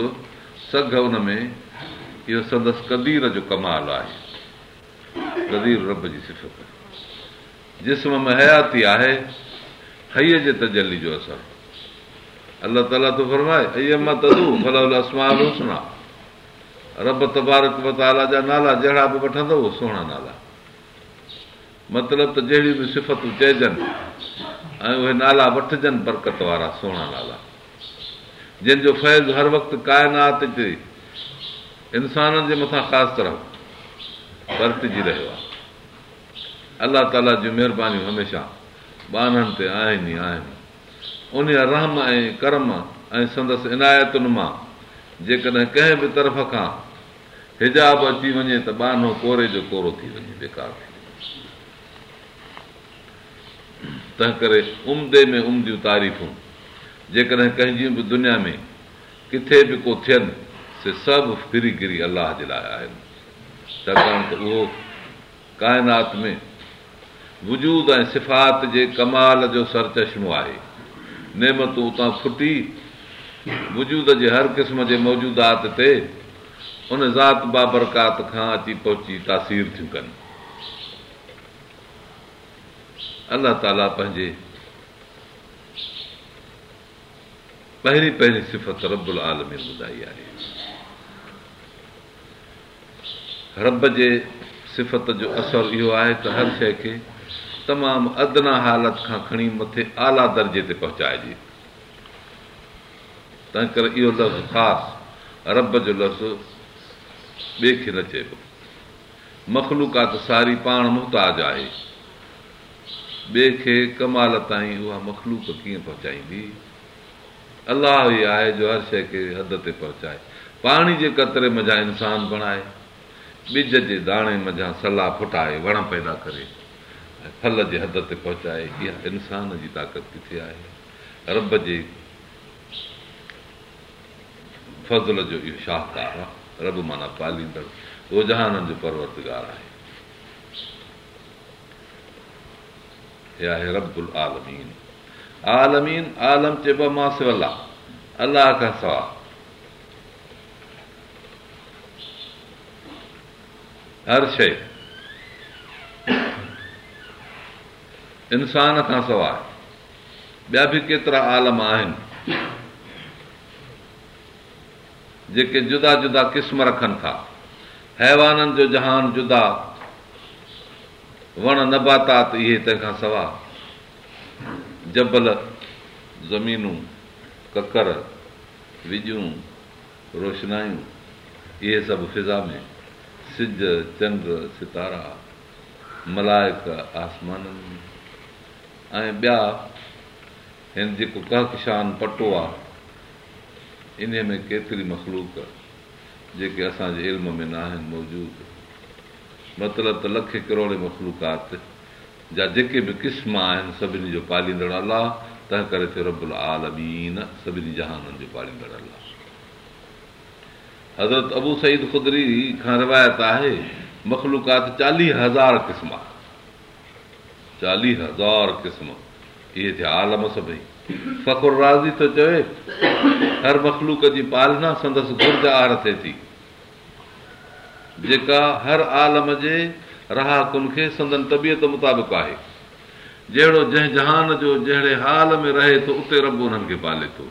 सग हुन में इहो संदसि कदीर जो कमाल आहे कदीर रब जी सिफ़त जिस्म में हयाती आहे हय जे त जली जो असरु अलाह ताला थो फरमाए रब तबारक जा नाला जहिड़ा बि वठंदव सोणा नाला मतिलबु त जहिड़ी बि सिफ़तूं चइजनि ऐं उहे नाला वठिजनि बरक़त वारा सोणा नाला जंहिंजो फैज़ हर वक़्तु काइनात ते इंसाननि जे मथां ख़ासि तरह बरतिजी रहियो आहे अलाह ताला जूं महिरबानियूं हमेशह बाननि ते आहिनि ई आहिनि उन रहम ऐं कर्म ऐं संदसि इनायतुनि मां जेकॾहिं कंहिं बि तरफ़ खां हिजाब अची वञे त बानो कोरे जो कोरो थी वञे बेकार थी तंहिं करे उमदे में उमदियूं तारीफ़ूं जेकॾहिं कंहिंजी बि दुनिया में किथे बि को थियनि से सभु फिरी किरी अलाह जे लाइ आहिनि छाकाणि त उहो काइनात में वजूद ऐं सिफ़ात जे कमाल जो सरचश्मो आहे नेमतूं उतां फुटी वजूद जे हर क़िस्म जे मौजूदात ते उन ज़ात बाबरकात खां अची पहुची तासीर थियूं कनि अलाह ताला पंहिंजे पहिरीं पहिरीं सिफ़त रबुल आल में ॿुधाई आहे रब जे सिफ़त जो असरु इहो आहे त हर शइ खे तमामु अदना हालत खां खणी मथे आला दर्जे ते पहुचाइजे तंहिं करे इहो लफ़्ज़ ख़ासि रब जो लफ़्ज़ ॿिए खे न चइबो मखलूकात सारी पाण मुहताज आहे ॿिए खे कमाल ताईं उहा मखलूक कीअं पहुचाईंदी अलाह ई आहे जो हर शइ खे हद ते पहुचाए पाणी जे कतरे मज़ा इंसान बणाए ॿिज जे दाणे मज़ा सलाह फुटाए वण पैदा करे ऐं फल जे हद ते पहुचाए इहा इंसान जी ताक़त किथे आहे रब जे फज़ल जो इहो शाहकार आहे रब माना पालींदड़ु रुझाननि जो परवतगारु आहे रबुल आलमीन आलमीन आलम चइबो मां सिवला अलाह खां सवा हर शइ इंसान खां सवाइ ॿिया बि केतिरा आलम आहिनि जेके जुदा जुदा क़िस्म रखनि था हैवाननि जो जहान जुदा वण न त इहे तंहिंखां सवाइ जबल ज़मीनूं ककर विजूं रोशनायूं इहे सभु फिज़ा में सिज चंड सितारा मलायक आसमाननि ऐं ॿिया हिन जेको ककशान पटो आहे इन में केतिरी मखलूक जेके असांजे इल्म में न आहिनि मौजूदु मतिलबु त लखे किरोड़े मख़लूकात जा जेके बि क़िस्म आहिनि सभिनी जो पालींदड़ अलाह तंहिं करे थियो रबुल आलमीन सभिनी जहाननि जो पालींदड़ अलाह हज़रत अबू सईद ख़ुदरी खां रिवायत आहे मख़लूकात चालीह हज़ार क़िस्म चालीह हज़ार क़िस्म इहे थिया आलम सभई फ़खुर राज़ी थो चवे हर मख़लूक जी पालना संदसि घुर्ज आर थिए थी जेका हर आलम जे राहकुनि खे संदन तबियत मुताबिक़ आहे जहिड़ो जंहिं जहान जो जहिड़े हाल में रहे थो उते रब उन्हनि खे पाले थो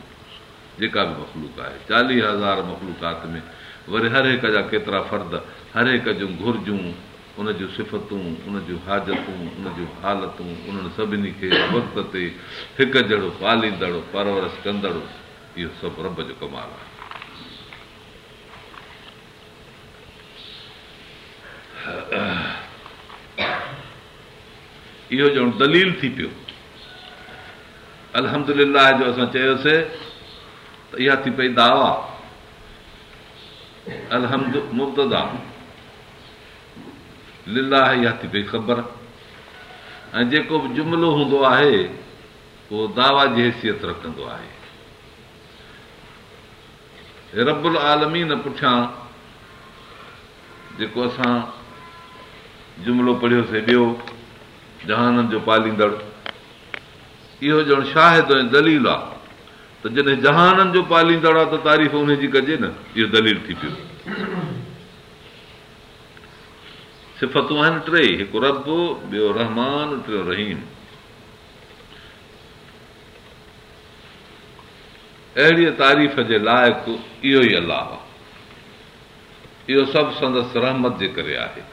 जेका बि मख़लूक आहे चालीह हज़ार मखलूकात में वरी हर हिक जा केतिरा फ़र्द हर हिक जूं घुर्जूं उन जूं सिफ़तूं उन जूं हाज़तूं उन जूं हालतूं उन्हनि सभिनी खे वक़्त ते हिकु जहिड़ो पालींदड़ परवरश कंदड़ इहो सभु रब जो कमाल आहे इहो ॼण दलील थी पियो अलमद जो असां चयोसीं त इहा थी पई दावा अलहमद अलहम मुला इहा थी पई ख़बर ऐं जेको बि जुमिलो हूंदो आहे उहो दावा जी हैसियत रखंदो आहे रबुल आलमी न पुठियां जेको असां जुमिलो पढ़ियोसीं ॿियो जहाननि जो पालींदड़ इहो ॼण शाहिद ऐं दलील आहे त जॾहिं जहाननि जो पालींदड़ आहे त तारीफ़ उनजी कजे न इहो दलील थी पियो सिफ़तूं आहिनि टे हिकु रब ॿियो रहमान टियो रहीम अहिड़ीअ तारीफ़ जे लाइक़ु इहो ई अलाह आहे इहो सभु संदसि रहमत जे करे आहे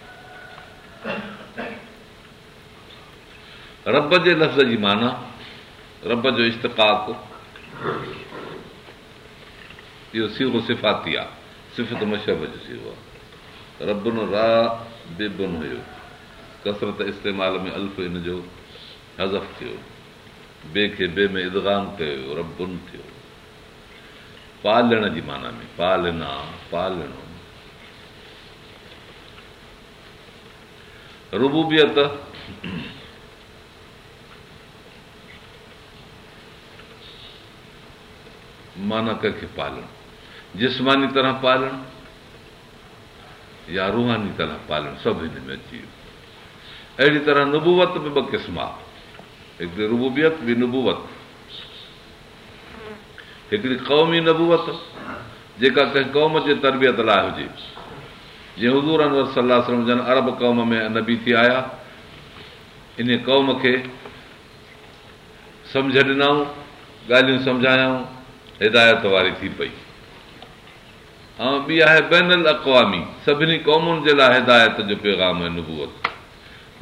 रब जे लफ़्ज़ जी माना रब जो इश्तकाक इहो सीरो सिफ़ाती आहे सिफ़त मशहब जो सीरो आहे रा रबुन हुयो कसरत इस्तेमाल में अल्फ़ हिन जो हज़फ़ थियो बे खे बे में इदगाम कयो हुयो रबुन थियो पालण जी माना में पालना पालण रुबूबियत माना खे पालणु जिस्मानी तरह पालणु या रूहानी तरह पालण सभु हिन में अची वियो अहिड़ी तरह नुबूवत बि ॿ क़िस्मात हिकिड़ी रुबूबियत बि नुबूत हिकिड़ी क़ौमी नबूवत जेका कंहिं क़ौम जे तरबियत लाइ हुजे जीअं उदूर सलाह सम्झनि अरब क़ौम में अनबी थी आया इन क़ौम खे समुझ ॾिनऊं ॻाल्हियूं हिदायत वारी थी पई ऐं ॿी आहे सभिनी क़ौमुनि जे लाइ हिदायत जो पैगाम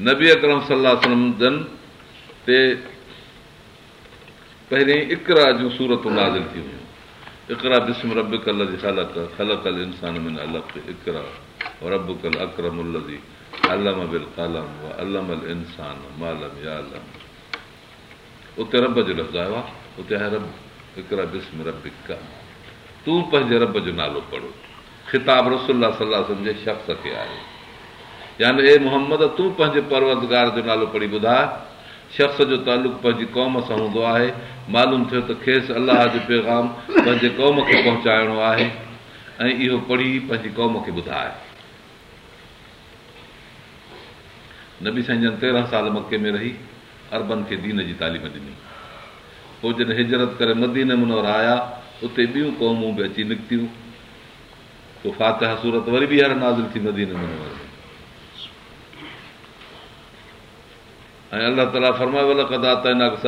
नबी अकरम सलाद ई इकरा जूं सूरतूं नाज़ थी वियूं उते रब जो او आहे उते आहे हिकिड़ा बिस्म तूं पंहिंजे रब जो नालो पढ़ो ख़िताब सलाह सम्झे शख़्स खे आहे यानी मोहम्मद तूं पंहिंजे परवतगार जो नालो पढ़ी ॿुधाए शख़्स जो तालुक़ु पंहिंजी क़ौम सां हूंदो आहे मालूम थियो त खेसि अलाह जो पैगाम पंहिंजे क़ौम खे पहुचाइणो आहे ऐं इहो पढ़ी पंहिंजी कौम खे ॿुधाए नबी साईं जन तेरहं साल मके में रही अरबनि खे दीन जी तालीम ॾिनी पोइ जॾहिं हिजरत करे नदी ननोहर आया उते ॿियूं क़ौमूं बि अची निकितियूं पोइ फ़ातूरत वरी बि हर नाज़ थी अलाह ताला फरमाए क़ुर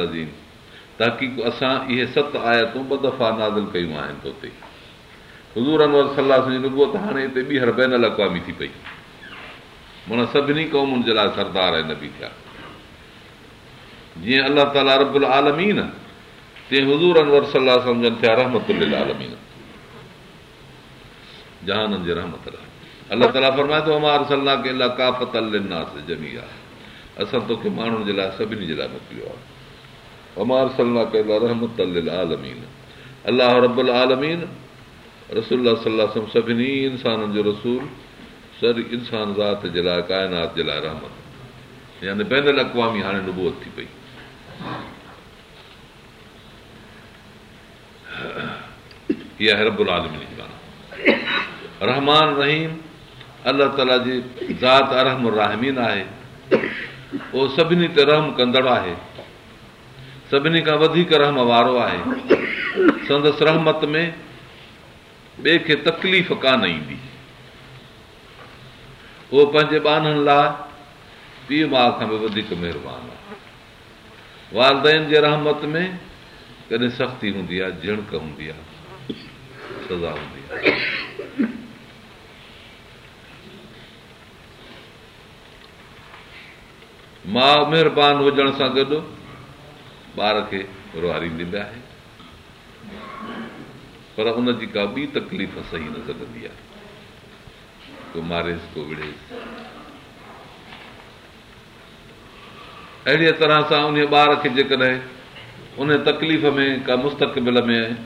लज़ीन ताकी असां इहे सत आयतूं ॿ दफ़ा नाज़ कयूं आहिनि त उते हज़ूरनि वरी सलाह हाणे ॿीहर बैनल अकवामी थी पई माना सभिनी क़ौमुनि जे लाइ सरदार आहिनि बि थिया जीअं अलाह रबलीन तीअं हज़ूरनि वरसल सम्झनि थिया रहमत लाइ अल अलाही आहे असां तोखे माण्हुनि जे लाइ सभिनी जे लाइ मोकिलियो आहे अमार सलाह रहमत अल रसो सभिनी इंसाननि जो रसूल सर इंसान ज़ात जे लाइ काइनात जे लाइ रहमत यानी अक़वामी हाणे नबूअ थी पई रहमान रहीम अलाह ताला जी ज़ातमीन आहे उहो सभिनी ते रहम कंदड़ आहे सभिनी खां वधीक रहम वारो आहे संदसि रहमत में ॿिए खे तकलीफ़ कान ईंदी उहो पंहिंजे ॿारनि लाइ पीउ माउ खां बि वधीक महिरबानी वालदेन जे रहमत में कॾहिं सख़्ती हूंदी आहे झिणक हूंदी आहे सज़ा हूंदी आहे माउ महिरबानी हुजण सां गॾु ॿार खे रुहारी ॾींदा आहे पर हुनजी का ॿी तकलीफ़ सही न सघंदी आहे को मारेसि को विढ़ेसि अहिड़ीअ तरह सां उन ॿार खे जेकॾहिं उन तकलीफ़ में का मुस्तक़बिल में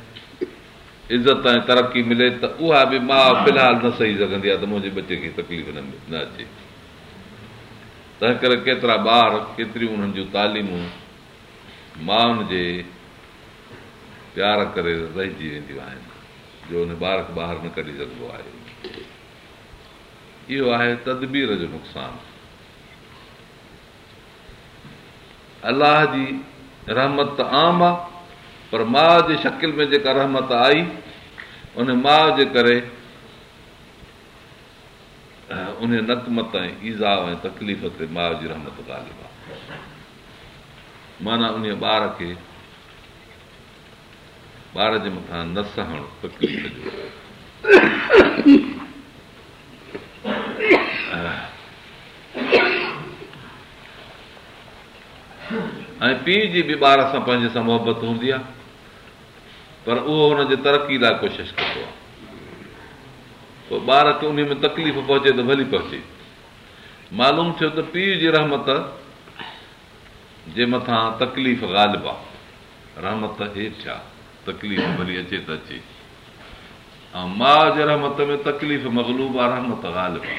इज़त ऐं तरक़ी मिले त उहा बि माउ फ़िलहालु न सही सघंदी आहे त मुंहिंजे बचे खे तकलीफ़ न न अचे तंहिं करे केतिरा ॿार केतिरियूं उन्हनि जूं तालीमूं माउनि जे प्यार करे रहिजी वेंदियूं आहिनि जो उन ॿार खे ॿाहिरि न कढी सघंदो आहे इहो आहे तदबीर जो नुक़सानु अलाह जी रहमत त आम आहे पर माउ जे शकिल में जेका रहमत आई उन माउ जे करे उन नकमत ऐं ईज़ा ऐं तकलीफ़ ते माउ जी रहमत ॻाल्हि आहे माना उन ॿार खे ॿार जे मथां न सहणु ऐं पीउ जी बि ॿार सां पंहिंजे सां मुहबत हूंदी आहे पर उहो हुनजे तरक़ी लाइ कोशिशि कंदो आहे पोइ ॿार खे उन में तकलीफ़ पहुचे त भली पहुचे मालूम थियो त पीउ जी रहमत जे मथां तकलीफ़ ग़ालिब आहे रहमत हेठि छा तकलीफ़ भली अचे त अचे ऐं माउ जे रहमत में तकलीफ़ मगलूब आहे रहमत ग़ालिब आहे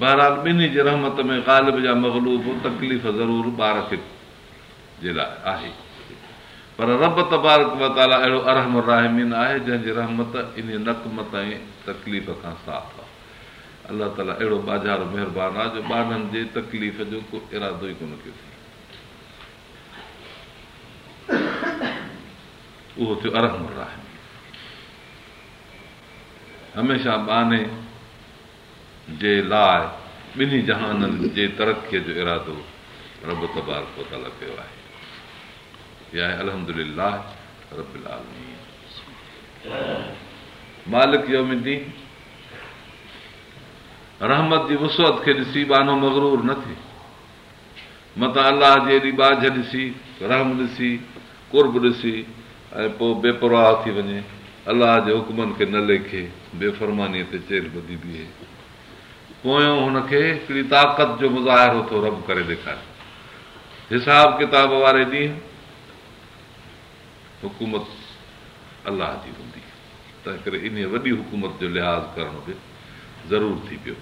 बहराल ॿिन्ही जे रहमत में कालिब जा मगलूब तकलीफ़ ज़रूरु ॿार खे जे लाइ आहे पर रबताला अहिड़ो अरहम राहमन आहे जंहिंजे रहमत इन नकम ताईं साफ़ आहे अलाह ताला अहिड़ो बाज़ारो महिरबानी आहे जो ॿारनि जे तकलीफ़ जो को इरादो उहो थियो अरहम राहम हमेशह बहाने जे लाइ ॿिन्ही जहाननि जे तरक़ीअ जो इरादो रब पियो आहे इहा मालिक जो रहमत जी मुस्वत खे ॾिसी बानो मगरूर न थिए मता अलाह जी हेॾी बाझ ॾिसी रहम ॾिसी कुर्ब ॾिसी ऐं पोइ बेपरवाह थी वञे अलाह जे हुकमनि खे न लेखे बेफ़रमानीअ ते चेल ॿधी बीहे पोयो हुनखे हिकिड़ी ताक़त जो मुज़ाहिरो थो रब करे ॾेखारे हिसाब किताब वारे ॾींहुं हुकूमत अलाह जी हूंदी तंहिं करे इन वॾी हुकूमत जो लिहाज़ करणु बि ज़रूरु थी पियो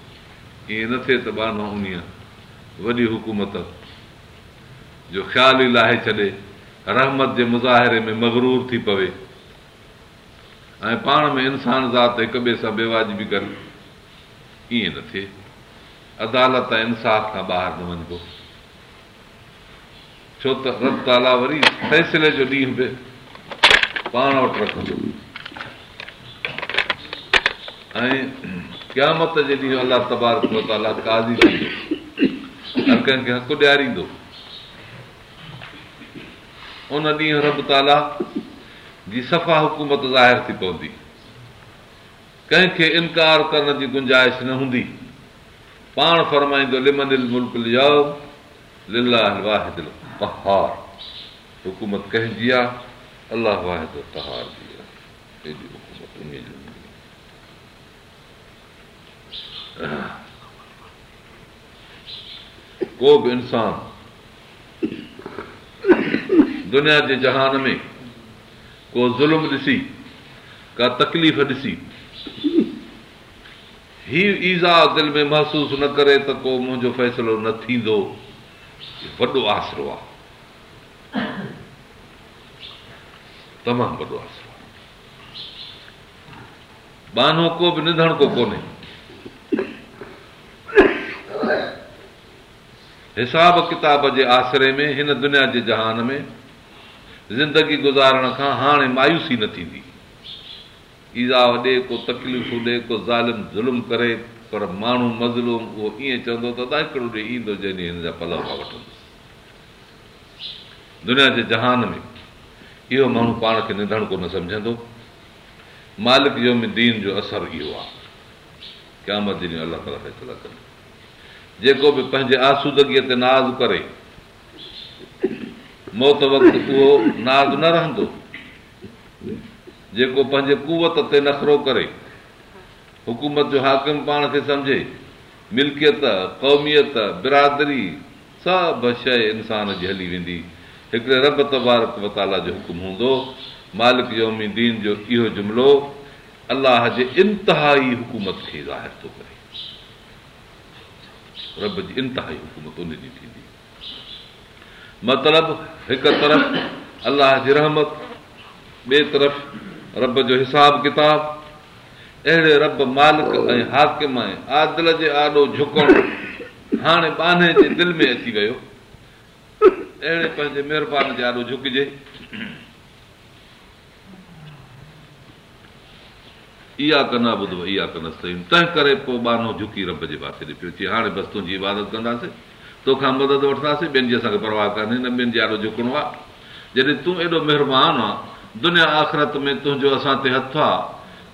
ईअं न थिए त ॿ उन वॾी हुकूमत जो ख़्यालु ई लाहे छॾे रहमत जे मुज़ाहिरे में मगरूर थी पवे ऐं पाण में इंसान ज़ात हिक ॿिए सां बेवाजबी करे ईअं न थिए अदालत ऐं इंसाफ़ खां ॿाहिरि न वञिबो छो त रब ताला वरी फैसिले जो ॾींहुं बि पाण वटि रखंदो ऐं क़यामत जे ॾींहुं अलाह तबार काज़ी थींदो हर कंहिंखे हक़ु ॾियारींदो उन ॾींहुं रब ताला जी सफ़ा हुकूमत ज़ाहिर थी पवंदी कंहिंखे इनकार करण जी गुंजाइश न हूंदी पाण फरमाईंदो लिमिल मुल्क लिया लिला वाहि हुकूमत कंहिंजी आहे अलाह वाहिद को बि इंसान दुनिया जे जहान में को ज़ुल्म ॾिसी का तकलीफ़ ॾिसी हीउ ईज़ा दिलि में महसूसु न करे त को मुंहिंजो फ़ैसिलो न थींदो वॾो आसिरो आहे तमामु वॾो आसिरो बानो को बि निधण को कोन्हे हिसाब किताब जे आसिरे में हिन दुनिया जे जहान में ज़िंदगी गुज़ारण खां हाणे मायूसी न थींदी ईज़ा वॾे को तकलीफ़ूं ॾे को ज़ालिम ज़ुल्म करे पर माण्हू मज़लूम उहो ईअं चवंदो त हिकिड़ो ॾींहुं ईंदो जंहिं ॾींहुं हिन जा पला पिया वठंदो दुनिया जे जहान में इहो माण्हू पाण खे निंढणु कोन सम्झंदो मालिक जो दीन जो असरु इहो आहे क्या ॾींहुं अलाह ताला खे जेको बि पंहिंजे आसूदगीअ ते नाज़ करे मौत वक़्तु उहो नाज़ न रहंदो जेको पंहिंजे कुवत ते नखरो करे हुकूमत जो हाकिम पाण खे सम्झे मिल्कियत क़ौमियत बिरादरी सभु शइ इंसान जी हली वेंदी हिकिड़े रब तबारक वताला जो हुकुम हूंदो मालिक जो इहो जुमिलो अलाह जे इंतिहाई हुकूमत खे ज़ाहिर थो करे रब जी इंतिहाई हुकूमत उनजी थींदी मतिलबु हिकु तरफ़ अलाह जी रहमत ॿिए तरफ़ रब जो हिसाब किताब अहिड़े रब मालिक ऐं हाकिम ऐं हाक जे आॾो झुकण हाणे बाने जे दिलि में अची वियो अहिड़े पंहिंजे महिरबानी झुकिजे इहा कंदा ॿुधो इहा कंदसि सही तंहिं करे पोइ बानो झुकी रब जे पासे ॾिठो अचे हाणे बसि तुंहिंजी इबादत कंदासीं तोखां मदद वठंदासीं ॿियनि जी असांखे परवाह कान्हे न ॿियनि जे आॾो झुकणो आहे जॾहिं तूं एॾो महिरबानी आहे दुनिया आख़िरत में तुंहिंजो असां ते हथु आहे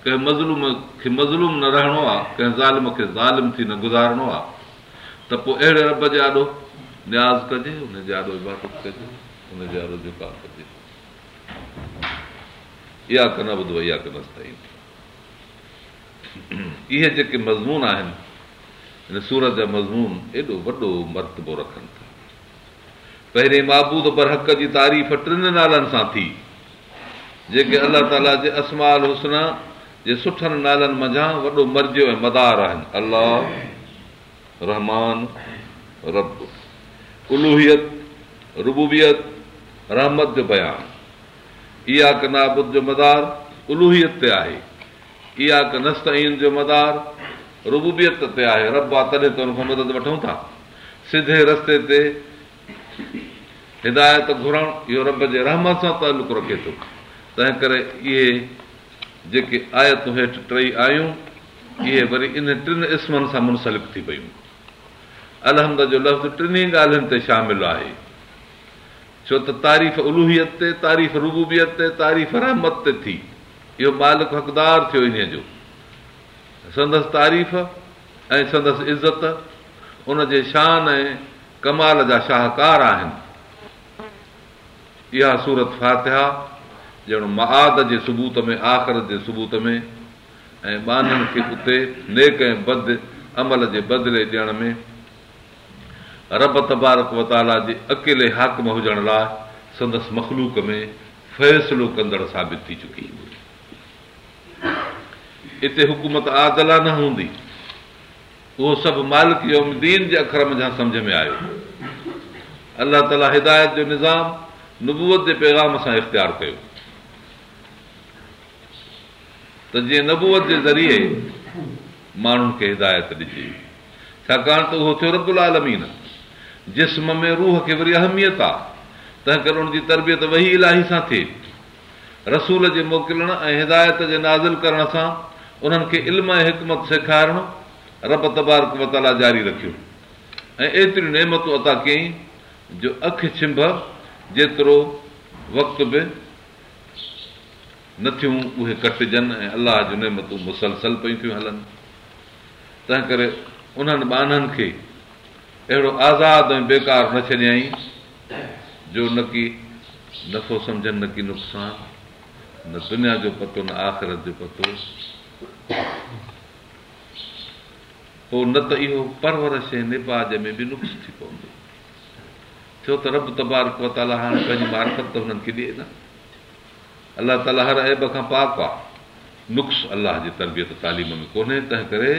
कंहिं मज़लूम खे मज़लूम न रहणो आहे कंहिं ज़ालिम खे ज़ालिम थी न गुज़ारणो आहे त पोइ अहिड़े रब जे आॾो न्याज़ कजे हुनजे आॾो इबादत कजे हुनजे आॾो उनजे कजे इहा कन ॿुधो इहा कन साईं इहे जेके मज़मून आहिनि हिन सूरत जा मज़मून एॾो वॾो मरतबो रखनि था पहिरें बाबूद बरहक जी तारीफ़ टिनि नालनि सां थी जेके अलाह ताला जे असमाल हुस्ना जे सुठनि नालनि मंझां मर्ज़ियो ऐं मदार आहिनि अलाह रहमान इहा जो मदार उलूयत ते आहे इहा मदार रुबूबियत ते आहे रब आहे तॾहिं त मदद वठूं था सिधे रस्ते ते हिदायत घुरणु इहो रब जे रहमत सां तालुक़ु रखे थो तंहिं करे इहे जेके आयतूं हेठि टई आयूं इहे वरी इन टिनि इस्मनि सां मुनसलिक थी वियूं अलहमद जो लफ़्ज़ टिनी ॻाल्हियुनि ते शामिलु आहे छो त तारीफ़ उलूहियत ते तारीफ़ रुबूबियत ते तारीफ़ रहमत ते थी इहो मालिक हक़दार थियो इन जो संदसि तारीफ़ ऐं संदसि इज़त उनजे शान ऐं कमाल जा शाहकार आहिनि इहा सूरत फातिहा ॼण महाद जे सबूत में आख़िर जे सबूत में ऐं बाननि खे उते नेक ऐं बद अमल जे बदिले ॾियण में रब तबारक वताला जे अकेले हाकम हुजण लाइ संदसि मखलूक में फ़ैसिलो कंदड़ साबित थी चुकी हिते हुकूमत आदला न हूंदी उहो सभु मालिक योमद जे अख़र मञा सम्झ में आयो अलाह ताला हिदायत जो निज़ाम नुबूअ जे पैगाम सां इख़्तियारु कयो त जीअं नबूअत जे ज़रिए माण्हुनि खे हिदायत ॾिजे छाकाणि त उहो थियो रबुल आलमीन जिस्म में रूह खे वरी अहमियत आहे तंहिं करे उन तरबियत वही इलाही सां थिए रसूल जे मोकिलण ऐं हिदायत जे नाज़िल करण सां उन्हनि खे इल्म ऐं हिकमत सेखारणु रब तबारक मताला जारी रखियो ऐं एतिरियूं नेमतूं अता कयईं जो अखि छिंभ जेतिरो वक़्तु बि न थियूं उहे कटिजनि ऐं अलाह जूं नेमतूं मुसलसल पियूं थियूं हलनि तंहिं करे उन्हनि ॿारनि खे अहिड़ो आज़ादु ऐं बेकार न छॾियई जो न की नफ़ो सम्झनि न की नुक़सान न दुनिया जो पतो न आख़िरत जो पतो पोइ न त इहो परवर शइ नेबाज में बि नुस्ख़ थी पवंदो छो त रब तबार हाणे पंहिंजी मार्फत त हुननि खे ॾिए न अलाह ताला हर अब खां पाक आहे नुक़स अल अलाह जी तरबियत तालीम में कोन्हे तंहिं करे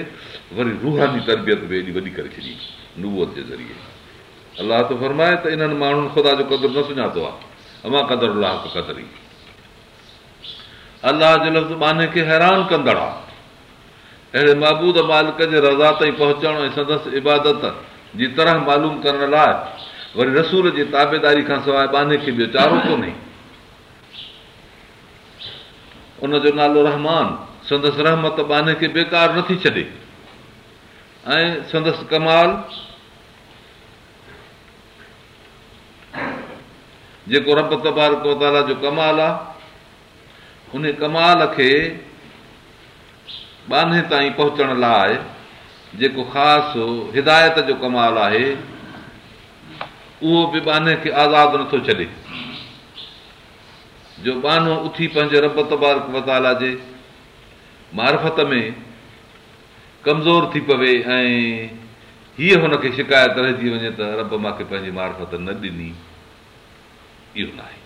वरी रूह जी तरबियत बि एॾी वॾी करे छॾी नूअ जे ज़रिए अलाह त फ़र्माए त इन्हनि माण्हुनि ख़ुदा जो कदुरु न सुञातो आहे अमा कदुरु राह क़दुह जो लफ़्ज़ बाने खे हैरान कंदड़ आहे अहिड़े महबूद मालिकनि जी रज़ा ताईं पहुचण संदसि इबादत जी तरह मालूम करण लाइ वरी रसूल जी ताबेदारी खां सवाइ बाने खे वीचारो कोन्हे उनजो नालो रहमान संदसि रहमत बाने खे बेकार नथी छॾे ऐं संदसि कमाल जेको रब ताला जो कमाल आहे उन कमाल खे बाने ताईं पहुचण लाइ जेको ख़ासि हिदायत जो कमाल आहे उहो बि बाने खे आज़ादु नथो छॾे जो बानो उथी पंहिंजे रब तबारक वताला जे मारफत में कमज़ोर थी पवे ऐं हीअ हुनखे शिकायत रहिजी वञे त रब मूंखे पंहिंजी मारफत न ॾिनी इहो न आहे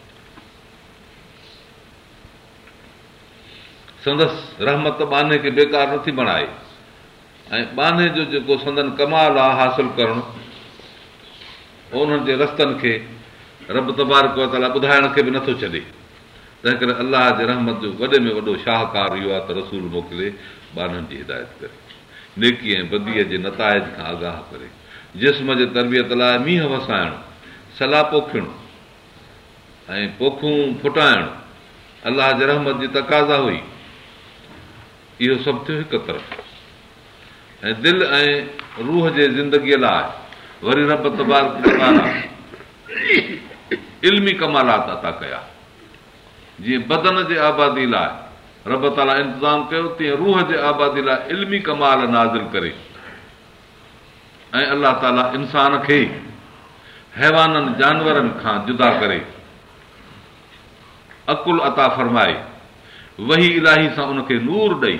संदसि रहमत बाने खे बेकार नथी बणाए ऐं बाने जो जेको संदन कमाल आहे हासिलु करणु उन्हनि जे रस्तनि खे रब तबारक वताला ॿुधाइण खे बि नथो छॾे तंहिं करे अलाह जे रहमत जो वॾे में वॾो शाहकार इहो आहे त रसूल मोकिले ॿारनि जी हिदायत करे नेकी ऐं बदीअ जे नताइज खां आगाह करे जिस्म जे तरबियत लाइ मींहं वसाइणु सलाह पोखियणु ऐं पोखूं फुटाइणु अलाह जे रहमत जी तक़ाज़ा हुई इहो सभु थियो हिकु तरफ़ ऐं दिलि ऐं रूह जे ज़िंदगीअ लाइ वरी रबता इल्मी कमालात अता कया जीअं बदन जे आबादी लाइ रब ताला इंतज़ाम कयो तीअं रूह जे आबादी लाइ इल्मी कमाल नाज़िल करे ऐं अलाह ताला इंसान खे हैवाननि जानवरनि खां जुदा करे अक़ुल अता फ़रमाए वही इलाही सां उनखे नूर ॾेई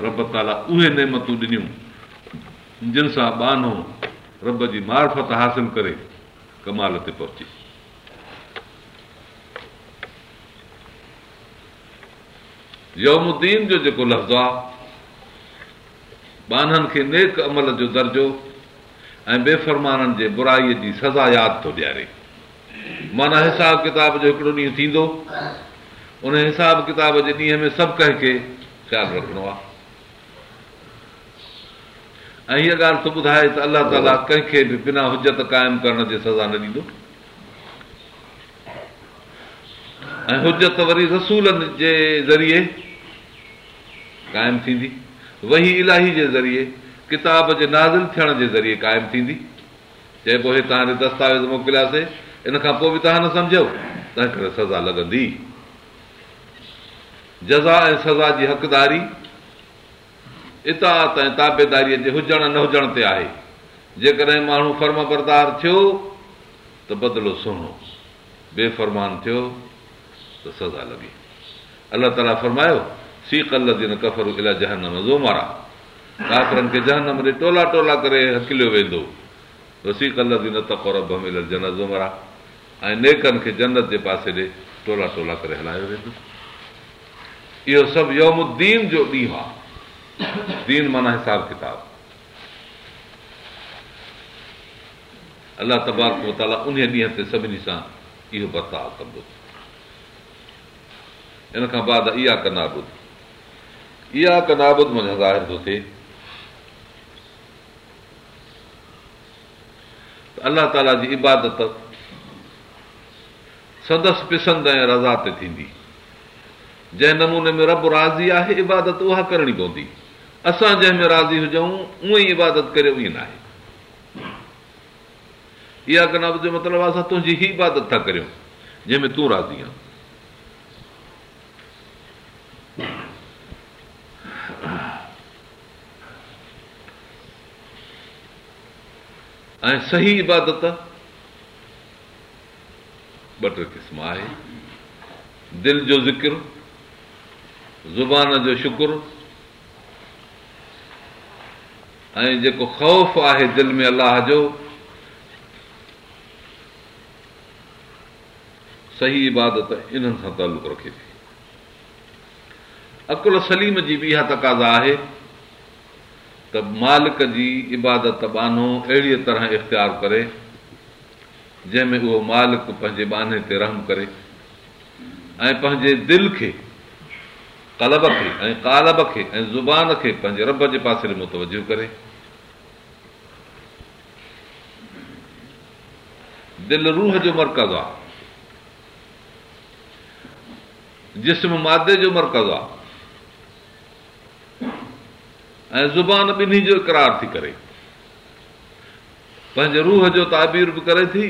रब ताला उहे नेमतूं ॾिनियूं जिन सां बानो रब जी मार्फत हासिलु करे कमाल ते पहुची यमुद्दीन जो जेको लफ़्ज़ आहे बाननि खे नेक अमल जो दर्जो ऐं बेफ़रमाननि जे बुराईअ जी सज़ा यादि थो ॾियारे माना हिसाब किताब जो हिकिड़ो ॾींहुं थींदो उन हिसाब किताब जे ॾींहं में सभु कंहिंखे ख़्यालु रखणो आहे ऐं हीअ ॻाल्हि थो ॿुधाए त अल्ला ताला कंहिंखे बि बिना हुजत क़ाइमु करण जी सज़ा न ॾींदो ऐं हुजत वरी रसूलनि जे ज़रिए क़ाइमु थींदी वही इलाही जे ज़रिए किताब जे नाज़िल थियण जे ज़रिए क़ाइमु थींदी चइबो हे तव्हां दस्तावेज़ मोकिलियासीं इन खां पोइ बि तव्हां न सम्झो तंहिं करे सज़ा लॻंदी जज़ा ऐं सज़ा जी हक़दारी इताद ऐं ताबेदारीअ जे हुजण न हुजण ते आहे जेकॾहिं माण्हू फर्म बरदार थियो त बदिलो सुहिणो बेफ़रमान थियो सज़ा लॻी अलाह ताला फ़र्मायो सीक अला जहन ज़ो मरानि खे जहन ॾे टोला टोला करे वेंदो नेकनि खे जन्नत जे पासे ॾे टोला टोला करे हलायो वेंदो इहो सभु योमु दीन जो ॾींहुं आहे दीन माना हिसाब किताब अलाह तबारक उन ॾींहं ते सभिनी सां इहो बर्ताव कंदो इन खां बाद इहा कनाबुद इहा कनाबुद मुंहिंजा ज़ाहिर थो थिए अलाह ताला जी इबादत संदसि पिसंद ऐं रज़ा ते थींदी जंहिं नमूने में रब राज़ी आहे इबादत उहा करणी पवंदी असां जंहिंमें राज़ी हुजऊं उहा ई इबादत करे ईअं न आहे इहा कनाब जो मतिलबु आहे असां तुंहिंजी ई इबादत था करियूं जंहिंमें तूं राज़ी आहे ऐं सही इबादत ॿ टे क़िस्म आहे दिलि जो ज़िकिर ज़ुबान जो शुक्र ऐं जेको ख़ौफ़ आहे दिलि में अलाह जो सही इबादत इन्हनि सां तालुक़ु रखे थी अकुल सलीम जी बि इहा तक़ाज़ा आहे त मालिक जी इबादत बानो अहिड़ीअ तरह इख़्तियार करे जंहिंमें उहो मालिक पंहिंजे बाने ते रहम करे ऐं पंहिंजे दिलि खे कलब खे ऐं कालब खे ऐं ज़ुबान खे पंहिंजे रब जे पासे में मुतवजो करे दिलि रूह जो मर्कज़ आहे जिस्म मादे जो मर्कज़ आहे ऐं ज़ुबान ॿिन्ही जो करार थी करे पंहिंजे रूह जो ताबीर बि करे थी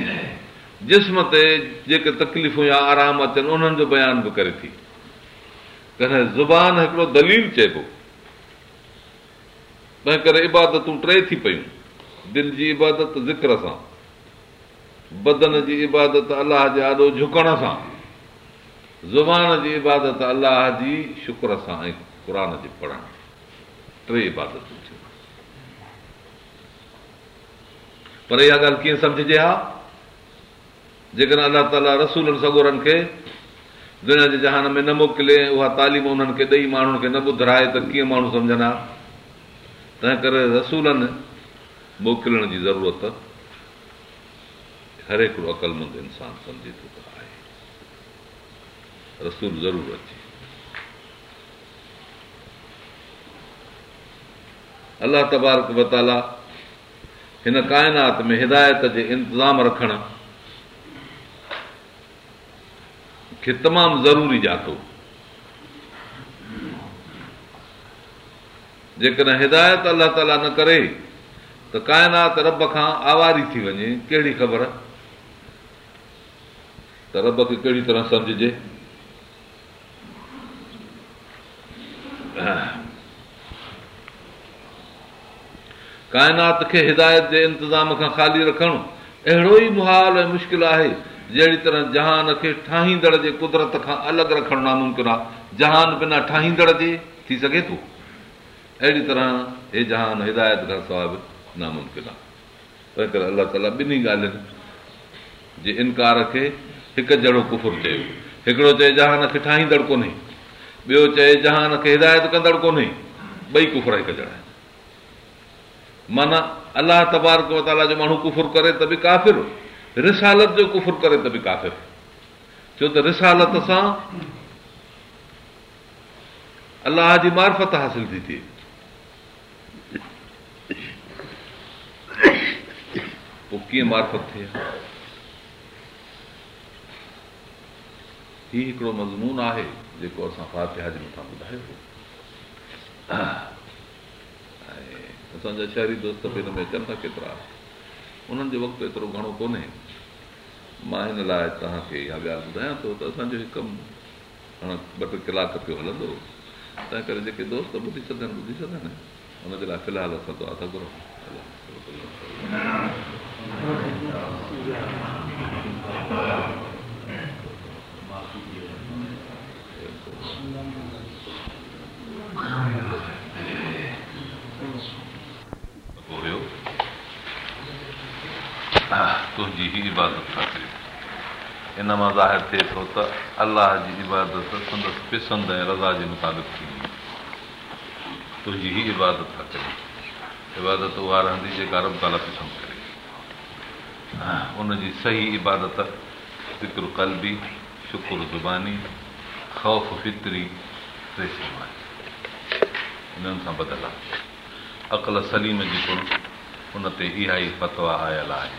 जिस्म ते जेके तकलीफ़ूं या आराम अचनि उन्हनि जो बयान बि करे थी कॾहिं ज़ुबान हिकिड़ो दलील चइबो तंहिं करे इबादतूं टे थी पयूं दिलि जी इबादत ज़िक्र सां बदन जी इबादत अलाह जे आॾो झुकण सां ज़ुबान जी इबादत अलाह जी शुक्र सां ऐं क़ुर जी टे पर इहा ॻाल्हि कीअं सम्झिजे हा जेकॾहिं अलाह ताला रसूलनि सगोरनि खे दुनिया जे जहान में न मोकिले उहा तालीम उन्हनि खे ॾेई माण्हुनि खे न ॿुधाए त कीअं माण्हू सम्झंदा तंहिं करे रसूलनि मोकिलण जी ज़रूरत हर हिकिड़ो अकलमंद इंसानु थो त आहे रसूल ज़रूरु अचे अलाह तबारक बताला हिन काइनात में हिदायत जे इंतज़ाम रखण खे तमामु ज़रूरी ॼातो जेकॾहिं हिदायत अलाह ताला न करे त काइनात रब खां आवारी थी वञे कहिड़ी ख़बर त रब खे कहिड़ी तरह सम्झिजे काइनात खे हिदायत जे इंतिज़ाम खां ख़ाली रखणु अहिड़ो ई मुहाल ऐं मुश्किल आहे जहिड़ी तरह जहान खे ठाहींदड़ जे कुदरत खां अलॻि रखणु नामुमकिन आहे जहान बिना ठाहींदड़ जे थी सघे थो अहिड़ी तरह हे जहान हिदायत खां सवाइ नामुमकिन आहे तंहिं करे अलाह ताला ॿिन्ही ॻाल्हियुनि जे इनकार खे हिकु जहिड़ो कुफुर चयो हिकिड़ो चए जहान खे ठाहींदड़ कोन्हे ॿियो चए जहान खे हिदायत कंदड़ कोन्हे ॿई कुफुर हिकु जहिड़ा आहिनि माना अलाह कुफुर करे अलाह जी मार्फत हासिल थी थिए पोइ कीअं मार्फत थिए हीउ हिकिड़ो मज़मून आहे जेको असां फातिहा जे मथां ॿुधायो असांजा शहरी दोस्त बि हिन में अचनि था केतिरा उन्हनि जो वक़्तु एतिरो घणो कोन्हे मां हिन लाइ तव्हांखे इहा ॻाल्हि ॿुधायां थो त असांजो हिकु कमु हाणे ॿ टे कलाक पियो हलंदो तंहिं करे जेके दोस्त ॿुधी सघनि ॿुधी सघनि हुनजे लाइ फ़िलहालु असां दुआ था घुरूं तुंहिंजी ई इबादत था करी इन मां ज़ाहिरु थिए थो त अलाह जी इबादत संदसि पिसंदि ऐं रज़ा जे मुताबिक़ थींदी तुंहिंजी ई इबादत था करियूं इबादत उहा रहंदी जेका रब ताला पिसंदि करे उनजी सही इबादत कलबी शुक्रु ज़ुबानी ख़ौफ़ फित्री इन्हनि सां बदल आहे अक़ल सलीम जी कुल उन ते इहा ई फ़तवा आयल आहे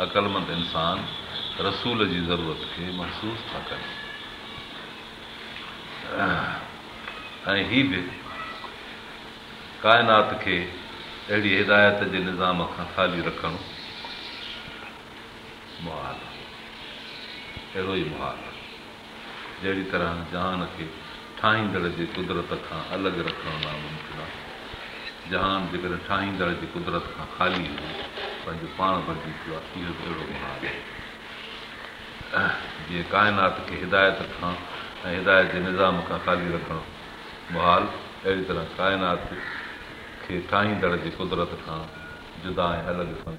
अक़लमंद इंसान रसूल जी ज़रूरत खे महसूस था कनि ऐं ही बि काइनात खे अहिड़ी हिदायत जे निज़ाम खां ख़ाली रखणु मुहाल अहिड़ो ई मुहाल आहे जहिड़ी तरह जहान खे ठाहींदड़ जे क़ुदरत खां अलॻि रखणु नामुमकिन आहे जहान जेकॾहिं ठाहींदड़ जी क़ुदिरत खां ख़ाली हुजे पंहिंजो पाण भरिजी पियो आहे इहो बि अहिड़ो गुनाह आहे जीअं काइनात खे हिदायत खां ऐं हिदायत जे निज़ाम खां ख़ाली रखणु महाल अहिड़ी तरह काइनात खे ठाहींदड़ जी कुदरत खां जुदा ऐं अलॻि सां